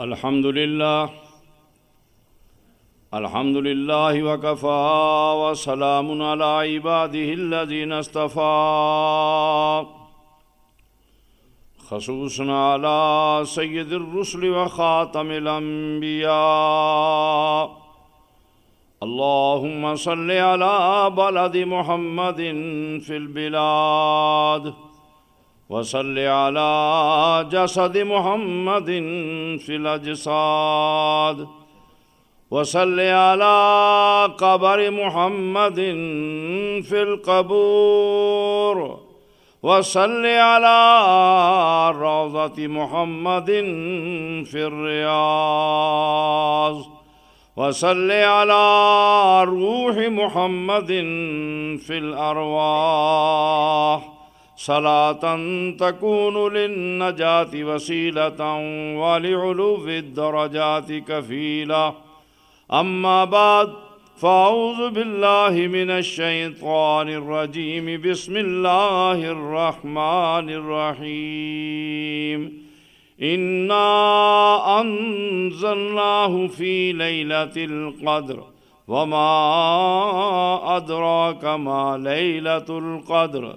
الحمد لله الحمد لله وكفى وسلام على عباده الذين اصطفى خصوصا على سيد الرسل وخاتم الأنبياء اللهم صل على بلد محمد في البلاد۔ وصل على جسد محمد في الأجساد. وصل على قبر محمد في القبور. وصل على روضة محمد في الرياض. وصل على روح محمد في الأرواح. صلاة تكون للنجاة وسيلة ولعلو الدرجات كفيلة. أما بعد، فأعوذ بالله من الشيطان الرجيم. بسم الله الرحمن الرحيم. إنا أنزلناه في ليلة القدر. وما أدراك ما ليلة القدر.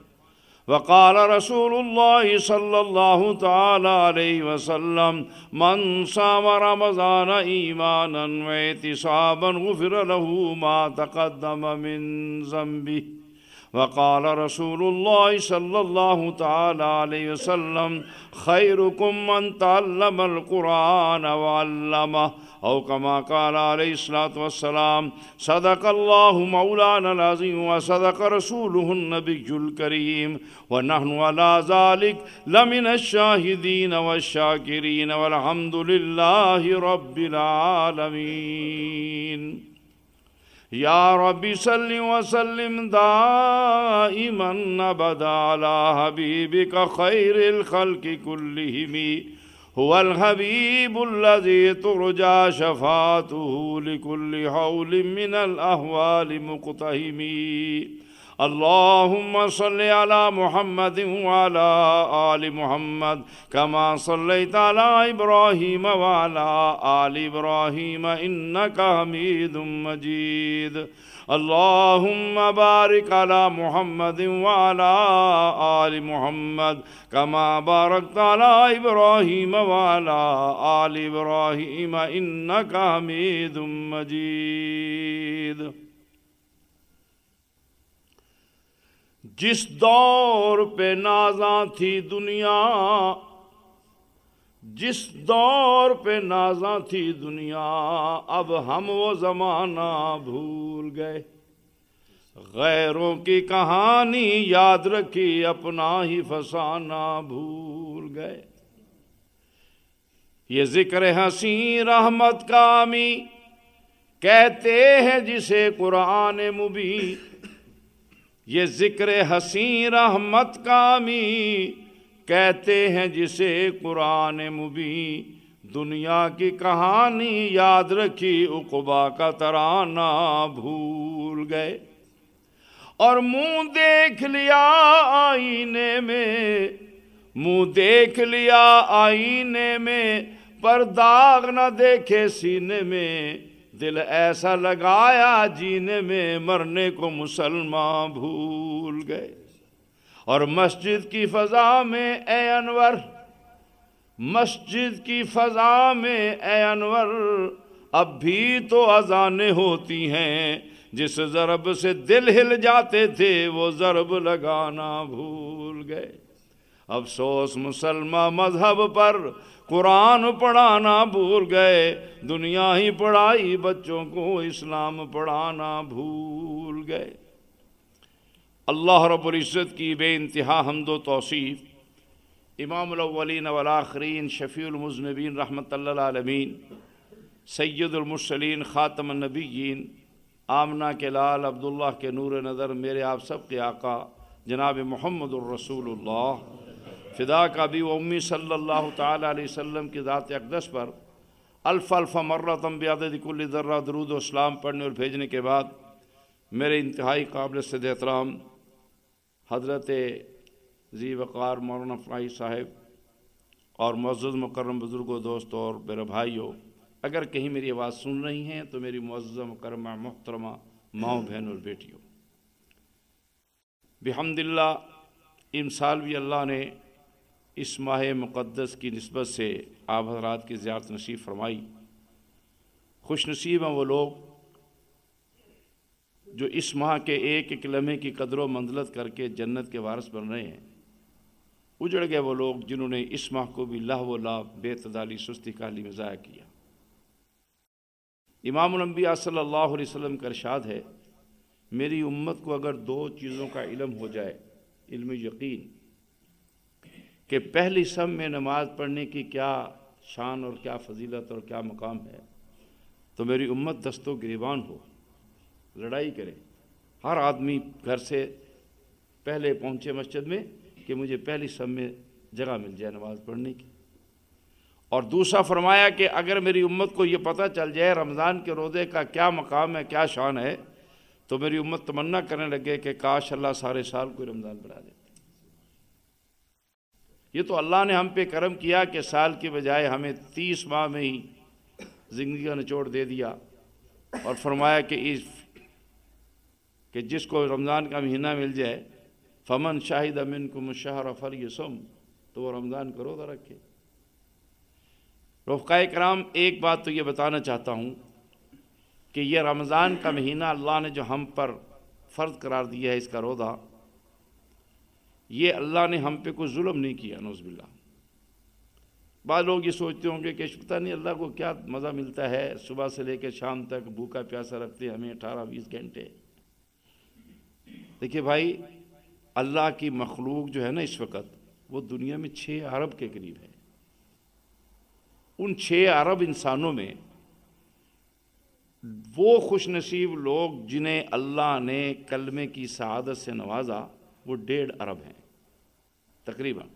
وقال رسول الله صلى الله تعالى عليه وسلم، من صام رمضان إيمانا واعتصابا غفر له ما تقدم من ذنبه. وقال رسول الله صلى الله تعالى عليه وسلم خيركم من تعلم القرآن وعلمه. أو كما قال عليه الصلاة والسلام، صدق الله مولانا العظيم وصدق رسوله النبي الكريم ونحن على ذلك لمن الشاهدين والشاكرين والحمد لله رب العالمين یا رب صلی وسلم دائما ابدا على حبيبك خير الخلق كلهم. هو الحبيب الذي ترجى شفاعته لكل حول من الأهوال مقتهمين اللهم صل على محمد وعلى آل محمد كما صليت على إبراهيم وعلى آل إبراهيم إنك حميد مجيد. اللهم بارك على محمد وعلى آل محمد كما باركت على إبراهيم وعلى آل إبراهيم إنك حميد مجيد. جس دور پہ نازاں تھی دنیا، جس دور پہ نازاں تھی دنیا، اب ہم وہ زمانہ بھول گئے۔ غیروں کی کہانی یاد رکھی، اپنا ہی فسانہ بھول گئے۔ یہ ذکر حسین رحمت کامی کہتے ہیں جسے قرآن مبین یہ ذکر حسین رحمت کامی کہتے ہیں جسے قرآن مبین دنیا کی کہانی یاد رکھی اقبا کا ترانہ بھول گئے۔ اور منہ دیکھ لیا آئینے میں، منہ دیکھ لیا آئینے میں، پر داغ نہ دیکھے سینے میں۔ دل ایسا لگایا جینے میں مرنے کو مسلمان بھول گئے۔ اور مسجد کی فضا میں اے انور، مسجد کی فضا میں اے انور، اب بھی تو اذانیں ہوتی ہیں۔ جس ضرب سے دل ہل جاتے تھے، وہ ضرب لگانا بھول گئے۔ افسوس مسلمان مذہب پر قرآن پڑھانا بھول گئے، دنیا ہی پڑھائی، بچوں کو اسلام پڑھانا بھول گئے۔ اللہ رب العزت کی بے انتہا حمد و توصیف۔ امام الاولین والآخرین، شفیع المذنبین رحمت اللہ عالمین سید المرسلین خاتم النبیین، آمنہ کے لال، عبداللہ کے نور نظر، میرے آپ سب کے آقا، جناب محمد الرسول اللہ۔ فدا کا بھی وہ امی صلی اللہ تعالیٰ علیہ وسلم کی ذات اقدس پر الف الف مرتم بیادت کل ذرہ درود و اسلام پڑھنے اور بھیجنے کے بعد میرے انتہائی قابل صد احترام حضرت ذی وقار مولانا فرائی صاحب اور معزز مکرم بزرگوں دوستوں اور میرے بھائیوں، اگر کہیں میری آواز سن رہی ہیں تو میری معزز مکرمہ محترمہ ماؤں بہن اور بیٹیوں۔ بحمد اللہ، ان سال بھی اللہ نے اس ماہ مقدس کی نسبت سے آپ حضرات کی زیارت نصیب فرمائی۔ خوش نصیب ہیں وہ لوگ جو اس ماہ کے ایک ایک لمحے کی قدر و منزلت کر کے جنت کے وارث بن رہے ہیں۔ اجڑ گئے وہ لوگ جنہوں نے اس ماہ کو بھی لاہ و لا بے تدالی، سستی کالی میں ضائع کیا۔ امام الانبیاء صلی اللہ علیہ وسلم کا ارشاد ہے، میری امت کو اگر دو چیزوں کا علم ہو جائے، علم یقین کہ پہلی سب میں نماز پڑھنے کی کیا شان اور کیا فضیلت اور کیا مقام ہے، تو میری امت دست و گریبان ہو، لڑائی کرے۔ ہر آدمی گھر سے پہلے پہنچے مسجد میں کہ مجھے پہلی سب میں جگہ مل جائے نماز پڑھنے کی۔ اور دوسرا فرمایا کہ اگر میری امت کو یہ پتہ چل جائے رمضان کے روزے کا کیا مقام ہے، کیا شان ہے، تو میری امت تمنا کرنے لگے کہ کاش اللہ سارے سال کوئی رمضان بنا دیتے یہ تو اللہ نے ہم پہ کرم کیا کہ سال کی بجائے ہمیں تیس ماہ میں ہی زندگی کا نچوڑ دے دیا اور فرمایا کہ اس کہ جس کو رمضان کا مہینہ مل جائے، فمن شاہد امن کو مشہر فر یسم تو وہ رمضان کا روزہ رکھے۔ رفقۂ کرام، ایک بات تو یہ بتانا چاہتا ہوں کہ یہ رمضان کا مہینہ اللہ نے جو ہم پر فرض قرار دیا ہے اس کا روزہ یہ اللہ نے ہم پہ کوئی ظلم نہیں کیا نوز باللہ۔ بعض لوگ یہ سوچتے ہوں گے کہ پتہ نہیں اللہ کو کیا مزہ ملتا ہے، صبح سے لے کے شام تک بھوکا پیاسا رکھتے ہمیں اٹھارہ بیس گھنٹے۔ دیکھیے بھائی، اللہ کی مخلوق جو ہے نا اس وقت، وہ دنیا میں چھ عرب کے قریب ہے۔ ان چھ عرب انسانوں میں وہ خوش نصیب لوگ جنہیں اللہ نے کلمے کی سعادت سے نوازا، وہ ڈیڑھ عرب ہیں۔ تقریباً۔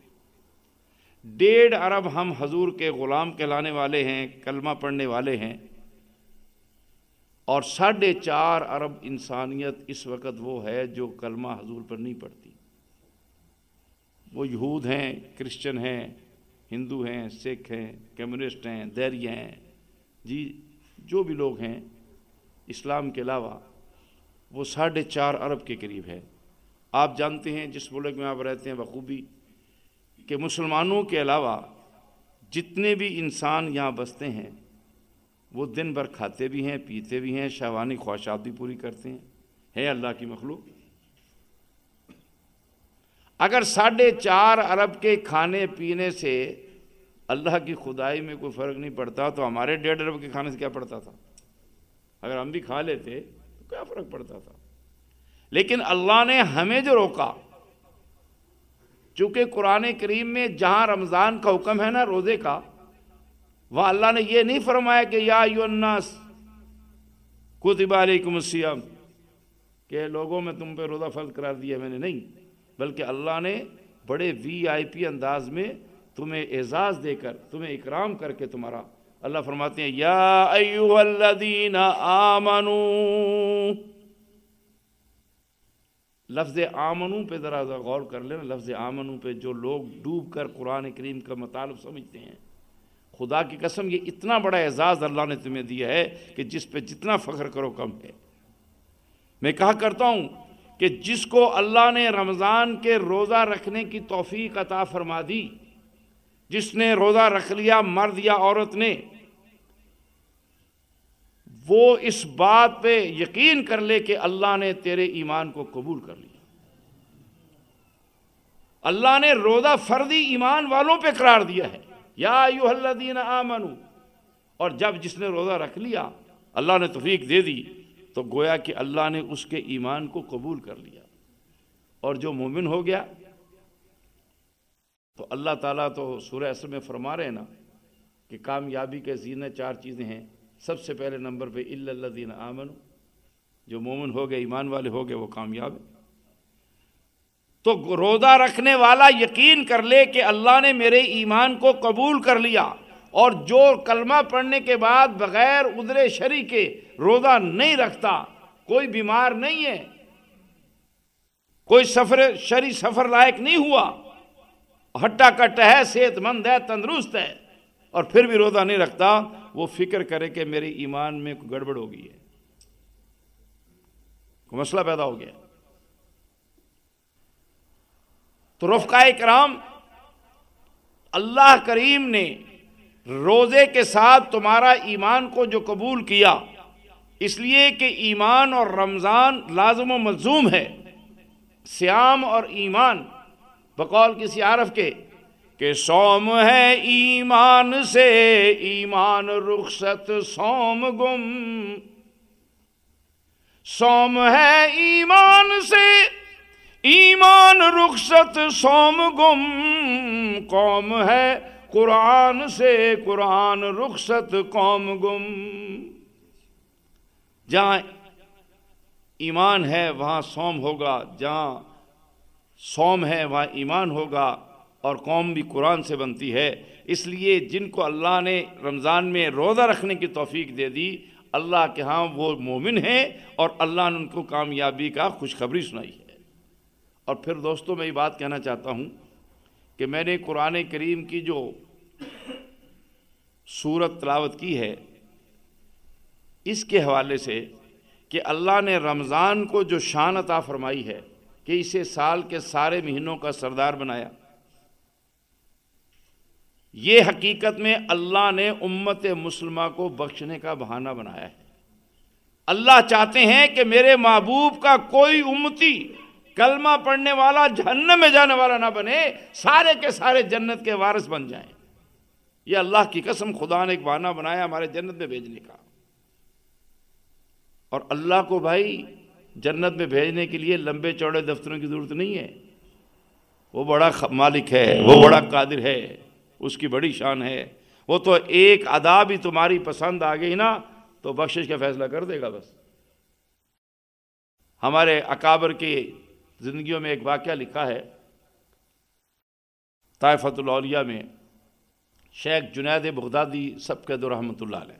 ڈیڑھ عرب ہم حضور کے غلام کہلانے والے ہیں، کلمہ پڑھنے والے ہیں۔ اور ساڑھے چار عرب انسانیت اس وقت وہ ہے جو کلمہ حضور پر نہیں پڑتی وہ یہود ہیں، کرسچن ہیں، ہندو ہیں، سکھ ہیں، کمیونسٹ ہیں دیری ہیں۔ جی جو بھی لوگ ہیں اسلام کے علاوہ، وہ ساڑھے چار ارب کے قریب ہے۔ آپ جانتے ہیں، جس ملک میں آپ رہتے ہیں بخوبی کہ مسلمانوں کے علاوہ جتنے بھی انسان یہاں بستے ہیں، وہ دن بھر کھاتے بھی ہیں، پیتے بھی ہیں شہوانی خواہشات بھی پوری کرتے ہیں۔ ہے اللہ کی مخلوق؟ اگر ساڑھے چار ارب کے کھانے پینے سے اللہ کی خدائی میں کوئی فرق نہیں پڑتا، تو ہمارے ڈیڑھ ارب کے کھانے سے کیا پڑتا تھا؟ اگر ہم بھی کھا لیتے تو کیا فرق پڑتا تھا؟ لیکن اللہ نے ہمیں جو روکا چونکہ قرآن کریم میں جہاں رمضان کا حکم ہے نا، روزے کا، وہاں اللہ نے یہ نہیں فرمایا کہ یا الناس کتب علیکم السیام کہ لوگوں میں تم پہ روزہ فرض قرار دیا میں نے، نہیں، بلکہ اللہ نے بڑے وی آئی پی انداز میں تمہیں اعزاز دے کر، تمہیں اکرام کر کے تمہارا، اللہ فرماتے ہیں، یا ایوہ الذین آمنو لفظ آمنو پہ ذرا غور کر لینا، لفظ آمنو پہ جو لوگ ڈوب کر قرآن کریم کا مطالب سمجھتے ہیں۔ خدا کی قسم، یہ اتنا بڑا اعزاز اللہ نے تمہیں دیا ہے کہ جس پہ جتنا فخر کرو کم ہے۔ میں کہا کرتا ہوں کہ جس کو اللہ نے رمضان کے روزہ رکھنے کی توفیق عطا فرما دی، جس نے روزہ رکھ لیا مرد یا عورت نے وہ اس بات پہ یقین کر لے کہ اللہ نے تیرے ایمان کو قبول کر لیا۔ اللہ نے روزہ فردی ایمان والوں پہ قرار دیا ہے۔ یا ایوہ الذین آمنو اور جب جس نے روزہ رکھ لیا، اللہ نے توفیق دے دی، تو گویا کہ اللہ نے اس کے ایمان کو قبول کر لیا۔ اور جو مومن ہو گیا، تو اللہ تعالیٰ تو سورہ اصل میں فرما رہے ہیں نا کہ کامیابی کے زینے چار چیزیں ہیں۔ سب سے پہلے نمبر پہ اللہ دین آمن جو مومن ہو گئے، ایمان والے ہو گئے، وہ کامیاب ہیں۔ تو روزہ رکھنے والا یقین کر لے کہ اللہ نے میرے ایمان کو قبول کر لیا اور جو کلمہ پڑھنے کے بعد بغیر ادرے شری کے روزہ نہیں رکھتا، کوئی بیمار نہیں ہے، کوئی سفر شری سفر لائق نہیں ہوا، ہٹا کٹ ہے صحت مند ہے، تندرست ہے اور پھر بھی روزہ نہیں رکھتا۔ وہ فکر کرے کہ میرے ایمان میں گڑبڑ ہو گئی ہے، کوئی مسئلہ پیدا ہو گیا تو رفقہ کرام اللہ کریم نے روزے کے ساتھ تمہارا ایمان کو جو قبول کیا، اس لیے کہ ایمان اور رمضان لازم و ملزوم ہے۔ سیام اور ایمان، بقول کسی عارف کے کہ سوم ہے ایمان سے، ایمان رخصت سوم گم۔ سوم ہے ایمان سے، ایمان رخصت سوم گم۔ قوم ہے قرآن سے، قرآن رخصت قوم گم۔ جہاں ایمان ہے، وہاں سوم ہوگا، جہاں سوم ہے، وہاں ایمان ہوگا۔ اور قوم بھی قرآن سے بنتی ہے۔ اس لیے جن کو اللہ نے رمضان میں روزہ رکھنے کی توفیق دے دی، اللہ کے ہاں وہ مومن ہیں اور اللہ نے ان کو کامیابی کا خوشخبری سنائی ہے۔ اور پھر دوستوں میں یہ بات کہنا چاہتا ہوں کہ میں نے قرآن کریم کی جو صورت تلاوت کی ہے، اس کے حوالے سے کہ اللہ نے رمضان کو جو شان عطا فرمائی ہے، کہ اسے سال کے سارے مہینوں کا سردار بنایا۔ یہ حقیقت میں اللہ نے امت مسلمہ کو بخشنے کا بہانہ بنایا ہے۔ اللہ چاہتے ہیں کہ میرے محبوب کا کوئی امتی کلمہ پڑھنے والا جہنم میں جانے والا نہ بنے، سارے کے سارے جنت کے وارث بن جائیں۔ یہ اللہ کی قسم خدا نے ایک بہانہ بنایا ہمارے جنت میں بھیجنے کا۔ اور اللہ کو بھائی جنت میں بھیجنے کے لیے لمبے چوڑے دفتروں کی ضرورت نہیں ہے۔ وہ بڑا مالک ہے، وہ بڑا قادر ہے۔ اس کی بڑی شان ہے۔ وہ تو ایک ادا بھی تمہاری پسند آ گئی نا، تو بخشش کا فیصلہ کر دے گا بس۔ ہمارے اکابر کی زندگیوں میں ایک واقعہ لکھا ہے۔ طائفت الاولیاء میں شیخ جنید بغدادی سب کے دو رحمۃ اللہ علیہ۔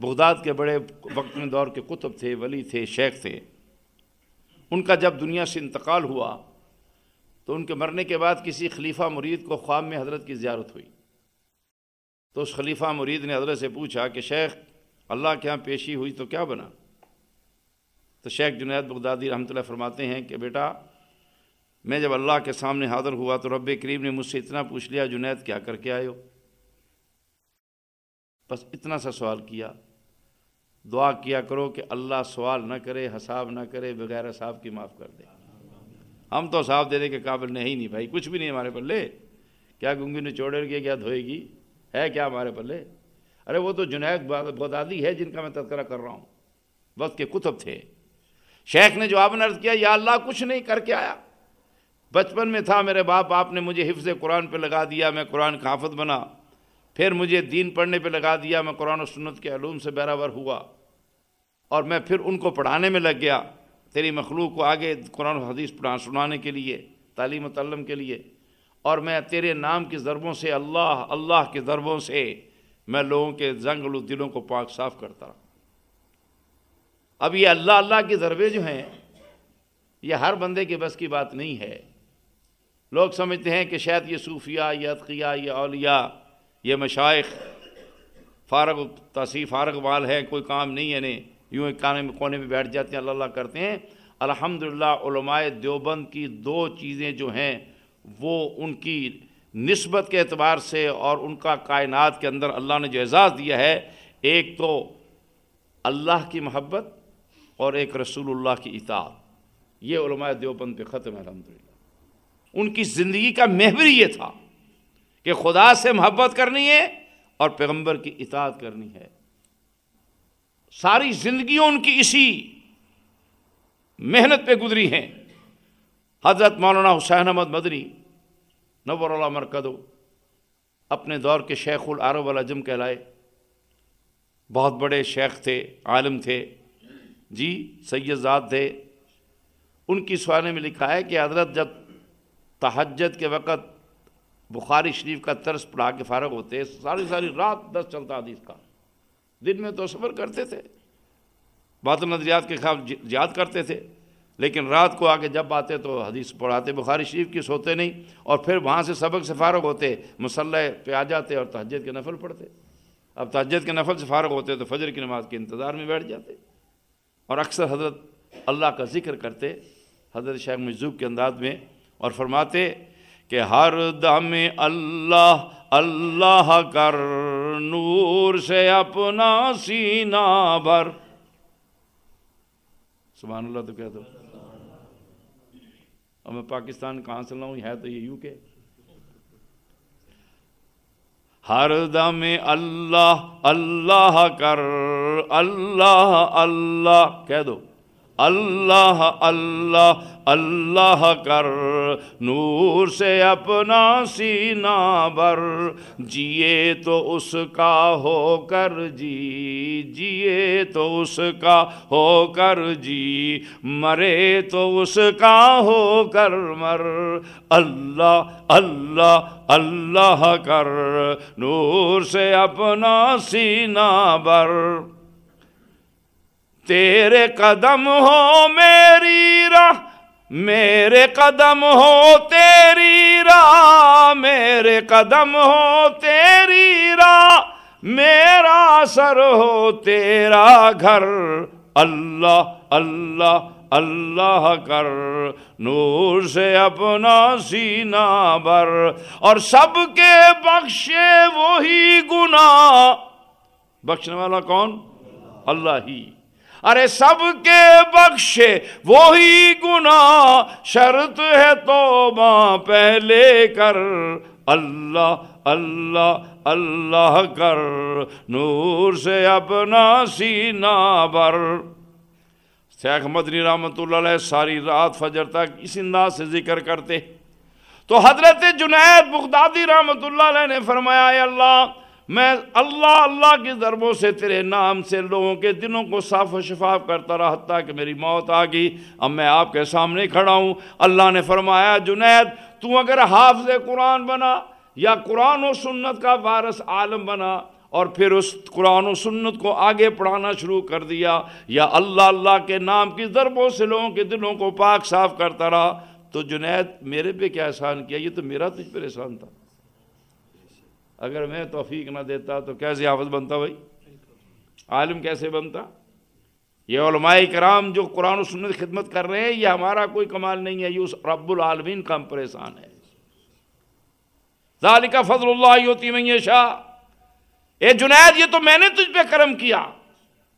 بغداد کے بڑے وقت میں دور کے کتب تھے، ولی تھے، شیخ تھے۔ ان کا جب دنیا سے انتقال ہوا تو ان کے مرنے کے بعد کسی خلیفہ مرید کو خواب میں حضرت کی زیارت ہوئی۔ تو اس خلیفہ مرید نے حضرت سے پوچھا کہ شیخ، اللہ کے ہاں پیشی ہوئی تو کیا بنا؟ تو شیخ جنید بغدادی رحمۃ اللہ فرماتے ہیں کہ بیٹا، میں جب اللہ کے سامنے حاضر ہوا تو رب کریم نے مجھ سے اتنا پوچھ لیا، جنید کیا کر کے آئے ہو؟ بس اتنا سا سوال کیا۔ دعا کیا کرو کہ اللہ سوال نہ کرے، حساب نہ کرے، بغیر حساب کی معاف کر دے۔ ہم تو حساب دینے کے قابل نہیں نہیں بھائی، کچھ بھی نہیں ہمارے پلے۔ کیا گنگی نے چوڑے گیا کیا دھوئے گی؟ ہے کیا ہمارے پلے؟ ارے وہ تو جنید بغدادی ہے جن کا میں تذکرہ کر رہا ہوں۔ وقت کے کتب تھے۔ شیخ نے جواب عرض کیا، یا اللہ کچھ نہیں کر کے آیا۔ بچپن میں تھا میرے باپ، آپ نے مجھے حفظ قرآن پہ لگا دیا، میں قرآن کا حافظ بنا۔ پھر مجھے دین پڑھنے پہ لگا دیا، میں قرآن و سنت کے علوم سے بیراور ہوا۔ اور میں پھر ان کو پڑھانے میں لگ گیا۔ تیری مخلوق کو آگے قرآن و حدیث پڑھا سنانے کے لیے، تعلیم و تعلم کے لیے۔ اور میں تیرے نام کی ضربوں سے، اللہ اللہ کے ضربوں سے میں لوگوں کے زنگ دلوں کو پاک صاف کرتا رہا۔ اب یہ اللہ اللہ کی ضربے جو ہیں، یہ ہر بندے کے بس کی بات نہیں ہے۔ لوگ سمجھتے ہیں کہ شاید یہ صوفیہ یہ عطقیہ یہ اولیاء، یہ مشائق فارغ تصیف فارغ وال ہے کوئی کام نہیں ہے نہیں یوں ایک کانے میں کونے میں بیٹھ جاتے ہیں، اللہ اللہ کرتے ہیں۔ الحمدللہ، علماء دیوبند کی دو چیزیں جو ہیں، وہ ان کی نسبت کے اعتبار سے اور ان کا کائنات کے اندر اللہ نے جو اعزاز دیا ہے، ایک تو اللہ کی محبت اور ایک رسول اللہ کی اطاعت۔ یہ علماء دیوبند پہ ختم ہے، الحمدللہ۔ ان کی زندگی کا محور یہ تھا کہ خدا سے محبت کرنی ہے اور پیغمبر کی اطاعت کرنی ہے۔ ساری زندگیوں ان کی اسی محنت پہ گزری ہیں۔ حضرت مولانا حسین احمد مدنی نور اللہ مرکدو اپنے دور کے شیخ العرب العجم کہلائے۔ بہت بڑے شیخ تھے، عالم تھے۔ جی سید زاد تھے۔ ان کی سوانے میں لکھا ہے کہ حضرت جب تحجد کے وقت بخاری شریف کا طرز پڑھا کے فارغ ہوتے، ساری ساری رات دس چلتا حدیث کا۔ دن میں تو سفر کرتے تھے۔ بات نظریات کے خلاف یاد کرتے تھے۔ لیکن رات کو آگے جب آتے تو حدیث پڑھاتے، بخاری شریف کی سوتے نہیں۔ اور پھر وہاں سے سبق سے فارغ ہوتے مسلح پہ آ جاتے اور تہجد کے نفل پڑھتے۔ اب تہجد کے نفل سے فارغ ہوتے تو فجر کی نماز کے انتظار میں بیٹھ جاتے۔ اور اکثر حضرت اللہ کا ذکر کرتے حضرت شیخ مجذوب کے انداز میں اور فرماتے کہ ہر دم اللہ اللہ کر نور سے اپنا سینہ بھر۔ سبحان اللہ تو کہہ دو۔ اور میں پاکستان کہاں سے لاؤں؟ ہے تو یہ یو کے۔ ہر دم اللہ اللہ کر، اللہ اللہ، کہہ دو۔ اللہ اللہ اللہ کر۔ نور سے اپنا سینہ بر جیے تو اس کا ہو کر جی جیے تو اس کا ہو کر جی۔ مرے تو اس کا ہو کر مر۔ اللہ اللہ اللہ کر۔ نور سے اپنا سینہ بر تیرے قدم ہو میری راہ میرے قدم ہو تیری راہ، میرے قدم ہو تیری راہ، میرا سر ہو تیرا گھر۔ اللہ اللہ اللہ کر۔ نور سے اپنا سینہ بر اور سب کے بخشے وہی گناہ۔ بخشنے والا کون؟ اللہ ہی۔ ارے سب کے بخشے وہی گناہ، شرط ہے توبہ پہلے کر۔ اللہ اللہ اللہ کر۔ نور سے اپنا سینہ بر شیخ مدنی رحمت اللہ علیہ ساری رات فجر تک اس انداز سے ذکر کرتے۔ تو حضرت جنید بغدادی رحمت اللہ علیہ نے فرمایا، اے اللہ میں اللہ اللہ کی ضربوں سے تیرے نام سے لوگوں کے دنوں کو صاف و شفاف کرتا رہا حتیٰ کہ میری موت آ گئی۔ اب میں آپ کے سامنے کھڑا ہوں۔ اللہ نے فرمایا، جنید، تو اگر حافظ قرآن بنا یا قرآن و سنت کا وارث عالم بنا اور پھر اس قرآن و سنت کو آگے پڑھانا شروع کر دیا یا اللہ اللہ کے نام کی ضربوں سے لوگوں کے دلوں کو پاک صاف کرتا رہا، تو جنید، میرے پہ کیا احسان کیا؟ یہ تو میرا تجھ پر احسان تھا۔ اگر میں توفیق نہ دیتا تو کیسے حافظ بنتا بھائی؟ عالم کیسے بنتا؟ یہ علماء کرام جو قرآن و سنت خدمت کر رہے ہیں، یہ ہمارا کوئی کمال نہیں ہے، یہ اس رب العالمین کا ہم پریشان ہے ذالکہ فضل اللہ ہوتی میں یہ شاہ اے جنید، یہ تو میں نے تجھ پہ کرم کیا۔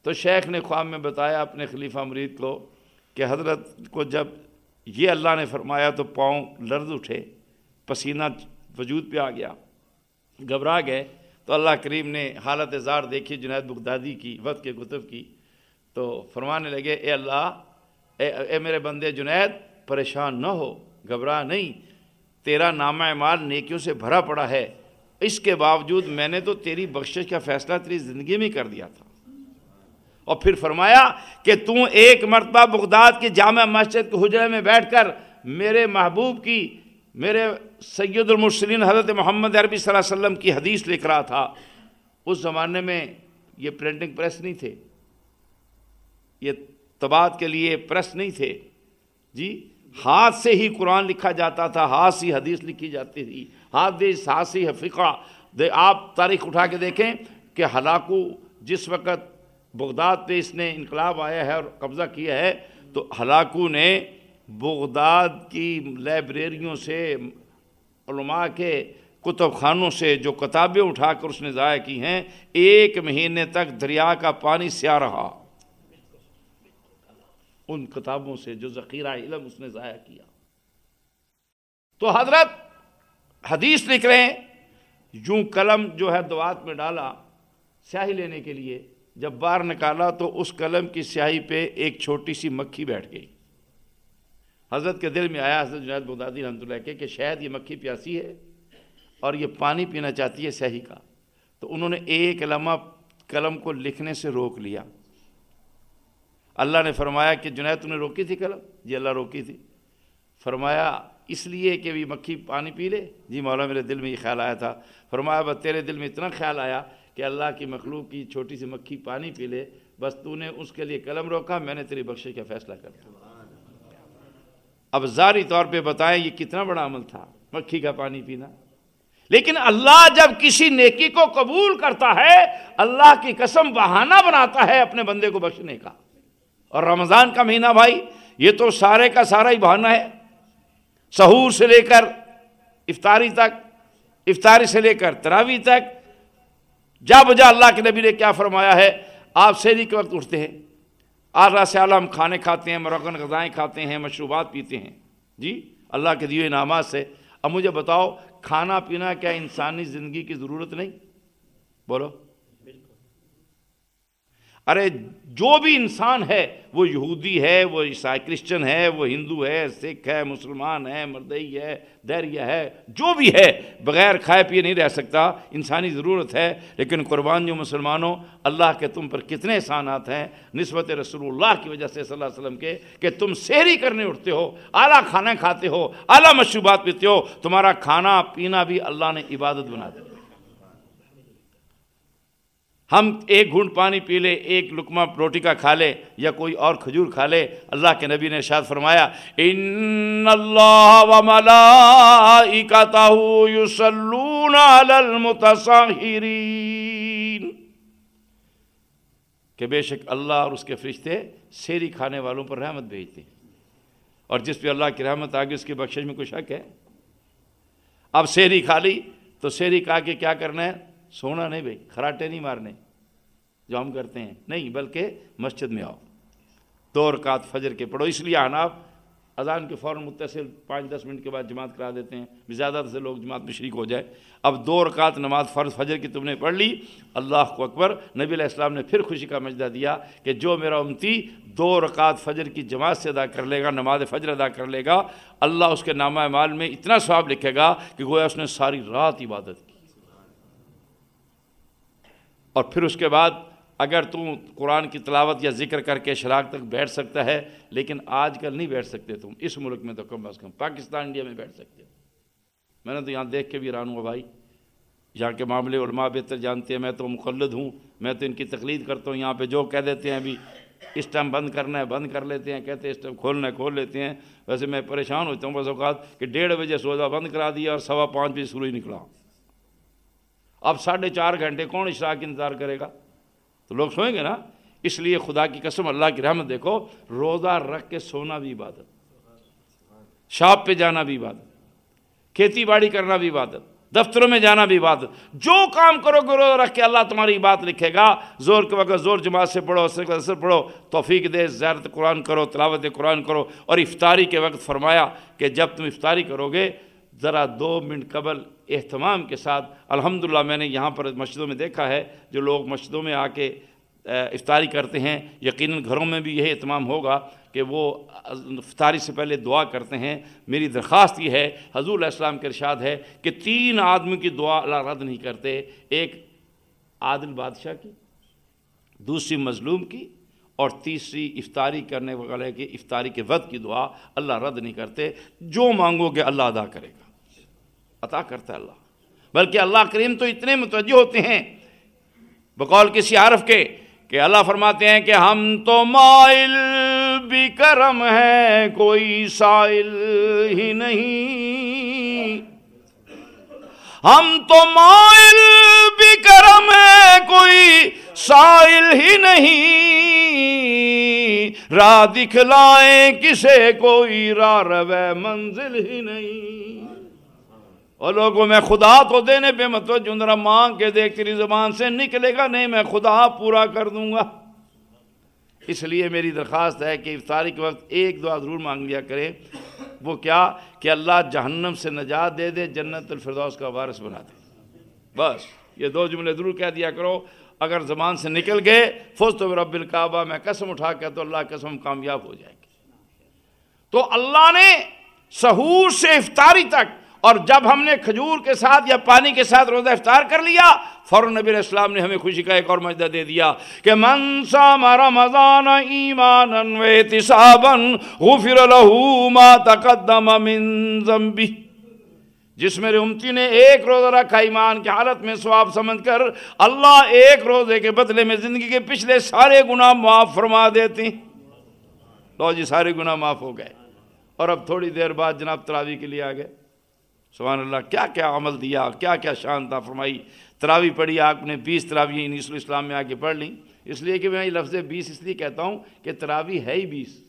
تو شیخ نے خواب میں بتایا اپنے خلیفہ مرید کو کہ حضرت کو جب یہ اللہ نے فرمایا تو پاؤں لرز اٹھے، پسینہ وجود پہ آ گیا۔ گھبرا گئے تو اللہ کریم نے حالت زار دیکھی جنید بغدادی کی، وقت کے کتب کی۔ تو فرمانے لگے، اے اللہ، اے اے میرے بندے جنید پریشان نہ ہو، گھبرا نہیں۔ تیرا نامہ اعمال نیکیوں سے بھرا پڑا ہے۔ اس کے باوجود میں نے تو تیری بخشش کا فیصلہ تیری زندگی میں کر دیا تھا۔ اور پھر فرمایا کہ تو ایک مرتبہ بغداد کی جامع مسجد کے حجرے میں بیٹھ کر میرے محبوب کی، میرے سید المرسلین حضرت محمد عربی صلی اللہ علیہ وسلم کی حدیث لکھ رہا تھا، اس زمانے میں یہ پرنٹنگ پریس نہیں تھے۔ یہ تباد کے لیے پریس نہیں تھے۔ جی ہاتھ سے ہی قرآن لکھا جاتا تھا، ہاتھ سے حدیث لکھی جاتی تھی۔ ہاتھ دے، ہاتھ سے فقہ۔ دے، آپ تاریخ اٹھا کے دیکھیں کہ ہلاکو جس وقت بغداد پہ اس نے انقلاب آیا ہے اور قبضہ کیا ہے، تو ہلاکو نے بغداد کی لائبریریوں سے علماء کے کتب خانوں سے جو کتابیں اٹھا کر اس نے ضائع کی ہیں، ایک مہینے تک دریا کا پانی سیا رہا۔ ان کتابوں سے جو ذخیرہ علم اس نے ضائع کیا۔ تو حضرت حدیث لکھ رہے ہیں، یوں قلم جو ہے دوات میں ڈالا سیاہی لینے کے لیے، جب باہر نکالا تو اس قلم کی سیاہی پہ ایک چھوٹی سی مکھی بیٹھ گئی۔ حضرت کے دل میں آیا، حضرت جنید بغدادی رحمۃ اللہ کے کہ شاید یہ مکھی پیاسی ہے اور یہ پانی پینا چاہتی ہے صحیح کا۔ تو انہوں نے ایک لمحہ قلم کو لکھنے سے روک لیا۔ اللہ نے فرمایا کہ جنید تم نے روکی تھی کلم جی اللہ روکی تھی۔ فرمایا، اس لیے کہ بھی مکھی پانی پی لے؟ جی مولا، میرے دل میں یہ خیال آیا تھا۔ فرمایا بس تیرے دل میں اتنا خیال آیا کہ اللہ کی مخلوق کی چھوٹی سی مکھی پانی پی لے، بس تو نے اس کے لیے قلم روکا، میں نے تیری بخشش کا فیصلہ کر دیا۔ اب ظاہری طور پہ بتائیں یہ کتنا بڑا عمل تھا، مکھی کا پانی پینا۔ لیکن اللہ جب کسی نیکی کو قبول کرتا ہے، اللہ کی قسم بہانہ بناتا ہے اپنے بندے کو بخشنے کا۔ اور رمضان کا مہینہ بھائی، یہ تو سارے کا سارا ہی بہانہ ہے۔ سہور سے لے کر افطاری تک، افطاری سے لے کر تراوی تک، جا بجا اللہ کے نبی نے کیا فرمایا ہے، آپ سیری کے وقت اٹھتے ہیں۔ آرہ سے ہم کھانے کھاتے ہیں مرکن غذائیں کھاتے ہیں، مشروبات پیتے ہیں۔ جی اللہ کے دیو انعامات سے۔ اب مجھے بتاؤ، کھانا پینا کیا انسانی زندگی کی ضرورت نہیں؟ بولو۔ ارے، جو بھی انسان ہے، وہ یہودی ہے، وہ عیسائی کرسچن ہے، وہ ہندو ہے، سکھ ہے، مسلمان ہے، مردئی ہے دیریہ ہے، جو بھی ہے، بغیر کھائے پیے نہیں رہ سکتا، انسانی ضرورت ہے۔ لیکن قربان جو مسلمانوں، اللہ کے تم پر کتنے احسانات ہیں۔ نسبت رسول اللہ کی وجہ سے صلی اللہ علیہ وسلم کے، کہ تم سحری کرنے اٹھتے ہو، اعلیٰ کھانا کھاتے ہو، اعلیٰ مشروبات پیتے ہو، تمہارا کھانا پینا بھی اللہ نے عبادت بنا دیا۔ ہم ایک گھنٹ پانی پی لے، ایک لکمہ روٹی کا کھا لے یا کوئی اور کھجور کھا لے، اللہ کے نبی نے ارشاد فرمایا، ان اللہ و ملائکتہ یصلون علی المتصاہرین. کہ بے شک اللہ اور اس کے فرشتے سیری کھانے والوں پر رحمت بھیجتے ہیں۔ اور جس پہ اللہ کی رحمت، آگے اس کی بخشش میں کچھ حق ہے؟ اب سیری کھا لی تو سیری کھا کے کیا کرنا ہے؟ سونا نہیں بھائی، خراٹے نہیں مارنے۔ جو ہم کرتے ہیں۔ نہیں، بلکہ مسجد میں آؤ۔ دو رکعت فجر کے پڑھو۔ اس لیے آنا اذان کے فوراً متصل پانچ دس منٹ کے بعد جماعت کرا دیتے ہیں۔ زیادہ سے لوگ جماعت میں شریک ہو جائے اب دو رکعت نماز فرض فجر کی تم نے پڑھ لی۔ اللہ کو اکبر۔ نبی علیہ السلام نے پھر خوشی کا مجدہ دیا کہ جو میرا امتی دو رکعت فجر کی جماعت سے ادا کر لے گا، نماز فجر ادا کر لے گا، اللہ اس کے نامہ مال میں اتنا ثواب لکھے گا کہ گویا اس نے ساری رات عبادت کی۔ اور پھر اس کے بعد اگر تو قرآن کی تلاوت یا ذکر کر کے شراک تک بیٹھ سکتا ہے، لیکن آج کل نہیں بیٹھ سکتے تم، اس ملک میں تو کم از کم پاکستان، انڈیا میں بیٹھ سکتے ہو میں نے تو یہاں دیکھ کے بھی ران ہوں بھائی، یہاں کے معاملے علماء بہتر جانتے ہیں، میں تو مخلد ہوں، میں تو ان کی تقلید کرتا ہوں، یہاں پہ جو کہہ دیتے ہیں ابھی اس ٹائم بند کرنا ہے، بند کر لیتے ہیں، کہتے ہیں اس ٹائم کھولنا ہے، کھول لیتے ہیں۔ ویسے میں پریشان ہوتا ہوں بس اوقات کہ ڈیڑھ بجے سوزہ بند کرا دیا اور سوا پانچ بجے سورج نکلا۔ اب ساڑھے چار گھنٹے کون اشراق انتظار کرے گا؟ تو لوگ سوئیں گے نا؟ اس لیے خدا کی قسم، اللہ کی رحمت دیکھو، روزہ رکھ کے سونا بھی عبادت، شاپ پہ جانا بھی عبادت، کھیتی باڑی کرنا بھی عبادت، دفتروں میں جانا بھی عبادت۔ جو کام کرو گے، روزہ رکھ کے اللہ تمہاری بات لکھے گا۔ زور کے وقت زور جماعت سے پڑھو، اثر اثر پڑھو، توفیق دے، زیارت قرآن کرو، تلاوت قرآن کرو۔ اور افطاری کے وقت فرمایا کہ جب تم افطاری کرو گے ذرا دو منٹ قبل اہتمام کے ساتھ الحمدللہ میں نے یہاں پر مسجدوں میں دیکھا ہے جو لوگ مسجدوں میں آ کے افطاری کرتے ہیں، یقیناً گھروں میں بھی یہی اہتمام ہوگا کہ وہ افطاری سے پہلے دعا کرتے ہیں۔ میری درخواست یہ ہے، حضور علیہ السلام کے ارشاد ہے کہ تین آدمی کی دعا اللہ رد نہیں کرتے، ایک عادل بادشاہ کی، دوسری مظلوم کی اور تیسری افطاری کرنے والے کی افطاری کے وقت کی دعا اللہ رد نہیں کرتے۔ جو مانگو گے اللہ ادا کرے گا۔ عطا کرتا ہے اللہ۔ بلکہ اللہ کریم تو اتنے متوجہ ہوتے ہیں بقول کسی عارف کے کہ اللہ فرماتے ہیں کہ ہم تو مائل بھی کرم ہے، کوئی سائل ہی نہیں۔ ہم تو مائل بھی کرم ہے، کوئی سائل ہی نہیں۔ راہ دکھلائیں کسے، کوئی راہ روے، منزل ہی نہیں۔ اور لوگوں میں خدا تو دینے پہ متوجہ ذرا مانگ کے دیکھ، تیری زبان سے نکلے گا، نہیں میں خدا پورا کر دوں گا۔ اس لیے میری درخواست ہے کہ افطاری کے وقت ایک دعا ضرور مانگ لیا کرے وہ کیا؟ کہ اللہ جہنم سے نجات دے دے، جنت الفردوس کا وارث بنا دے۔ بس، یہ دو جملے ضرور کہہ دیا کرو۔ اگر زبان سے نکل گئے فوج تو رب الکعبہ، میں قسم اٹھا کے تو اللہ قسم کامیاب ہو جائے گی۔ تو اللہ نے سہور سے افطاری تک اور جب ہم نے کھجور کے ساتھ یا پانی کے ساتھ روزہ افطار کر لیا، فوراً نبی علیہ السلام نے ہمیں خوشی کا ایک اور مجدہ دے دیا کہ منسا رمضان ایمانا و غفر له ما تقدم من ذنبه۔ جس میرے امتی نے ایک روزہ رکھا ایمان کی حالت میں ثواب سمجھ کر، اللہ ایک روزے کے بدلے میں زندگی کے پچھلے سارے گناہ معاف فرما دیتے ہیں۔ لو جی سارے گناہ معاف ہو گئے۔ اور اب تھوڑی دیر بعد جناب تراوی کے لیے آ گئے سبحان اللہ، کیا کیا عمل دیا، کیا کیا شان تھا فرمائی۔ تراوی پڑھی، آپ نے بیس تراوی نیس الاسلام میں آ کے پڑھ لیں۔ اس لیے کہ میں یہ لفظ بیس اس لیے کہتا ہوں کہ تراوی ہے ہی بیس۔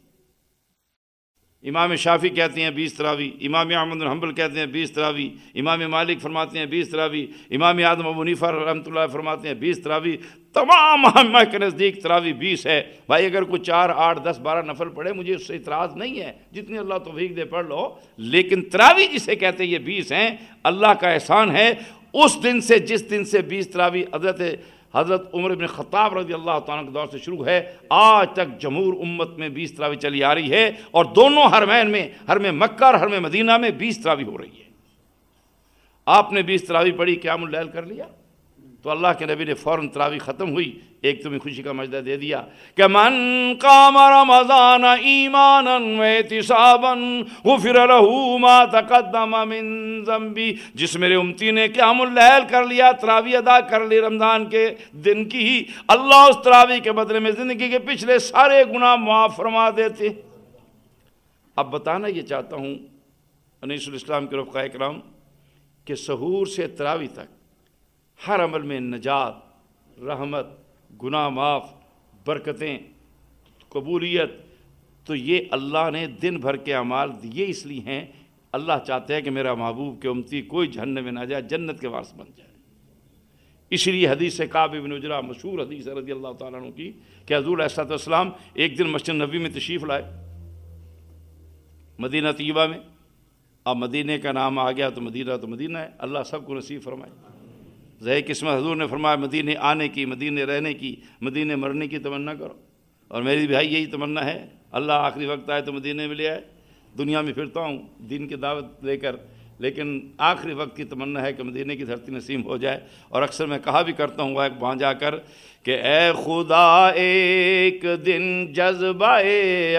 امام شافی کہتے ہیں بیس تراوی، امام احمد الحمبل کہتے ہیں بیس تراوی، امام مالک فرماتے ہیں بیس تراوی، امام آدم ابو نیفر رحمۃ اللہ فرماتے ہیں بیس تراوی۔ تمام ہم کے نزدیک تراوی بیس ہے۔ بھائی اگر کوئی چار، آٹھ، دس، بارہ نفل پڑھے، مجھے اس سے اعتراض نہیں ہے۔ جتنی اللہ توفیق دے، پڑھ لو۔ لیکن تراوی جسے کہتے ہیں، یہ بیس ہیں، اللہ کا احسان ہے۔ اس دن سے، جس دن سے بیس تراوی حضرت حضرت عمر بن خطاب رضی اللہ تعالیٰ کے دور سے شروع ہے، آج تک جمہور امت میں بیس تراوی چلی آ رہی ہے۔ اور دونوں حرمین میں، حرم مکہ اور حرم مدینہ میں بیس تراوی ہو رہی ہے۔ آپ نے بیس تراوی پڑھی، قیام اللیل کر لیا؟ تو اللہ کے نبی نے فوراً تراوی ختم ہوئی، ایک تمہیں خوشی کا مجدہ دے دیا کہ من قام رمضان ایمانا و اعتصابا غفر له ما تقدم من ذنبی، جس میرے امتی نے قیام اللیل کر لیا تراوی ادا کر لی رمضان کے دن کی ہی، اللہ اس تراوی کے بدلے میں زندگی کے پچھلے سارے گناہ معاف فرما دیتے۔ اب بتانا یہ چاہتا ہوں، انیس الاسلام کے رفقہ اکرام، کہ سہور سے تراوی تک ہر عمل میں نجات، رحمت، گناہ، معاف، برکتیں، قبولیت، تو یہ اللہ نے دن بھر کے اعمال دیے اس لیے ہیں۔ اللہ چاہتے ہیں کہ میرا محبوب کے امتی کوئی جہنم میں نہ جائے، جنت کے وارث بن جائے۔ اس لیے حدیث کعب بن اجرا، مشہور حدیث رضی اللہ تعالیٰ عنہ کی، کہ حضور علیہ السلام ایک دن مسجد نبی میں تشریف لائے، مدینہ طیبہ میں۔ اب مدینہ کا نام آ گیا تو مدینہ تو مدینہ ہے، اللہ سب کو نصیب فرمائے۔ ظہر قسمت حضور نے فرمایا مدینہ آنے کی مدینہ رہنے کی مدینہ مرنے کی تمنا کرو۔ اور میری بھائی یہی تمنا ہے، اللہ آخری وقت آئے تو مدینہ میں لے آئے۔ دنیا میں پھرتا ہوں، دین کی دعوت لے کر۔ لیکن آخری وقت کی تمنا ہے کہ مدینہ کی دھرتی نسیم ہو جائے۔ اور اکثر میں کہا بھی کرتا ہوں وہاں جا کر کہ اے خدا، ایک دن جذبہ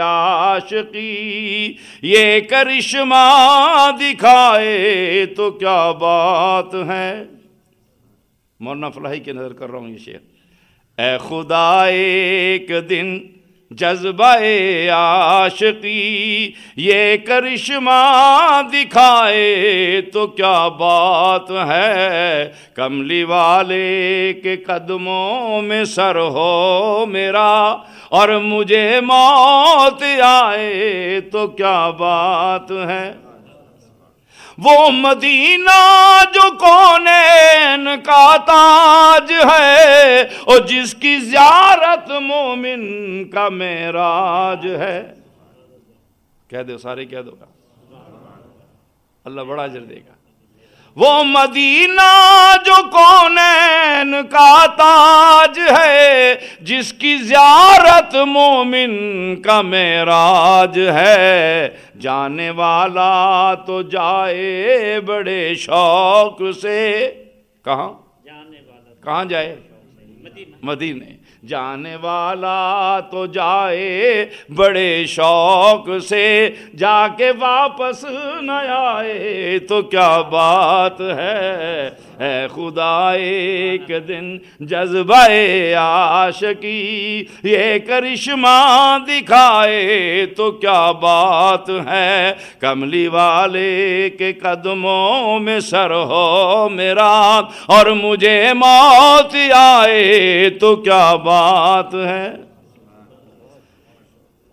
عاشقی، یہ کرشمہ دکھائے تو کیا بات ہے؟ مولانا فلاحی کے نظر کر رہا ہوں یہ شیخ۔ اے خدا، ایک دن جذبہ عاشقی، یہ کرشمہ دکھائے تو کیا بات ہے؟ کملی والے کے قدموں میں سر ہو میرا اور مجھے موت آئے تو کیا بات ہے؟ وہ مدینہ جو کونین کا تاج ہے، اور جس کی زیارت مومن کا میراج ہے۔ کہہ دو سارے، کہہ دو۔ اللہ بڑا جر دے گا۔ وہ مدینہ جو کونین کا تاج ہے جس کی زیارت مومن کا میراج ہے۔ جانے والا تو جائے بڑے شوق سے۔ کہاں؟ کہاں جائے؟ مدینے جانے والا تو جائے بڑے شوق سے، جا کے واپس نہ آئے تو کیا بات ہے؟ اے خدا، ایک دن جذبہ عاشقی یہ کرشمہ دکھائے تو کیا بات ہے؟ کملی والے کے قدموں میں سر ہو میرا اور مجھے موت آئے تو کیا بات ہے۔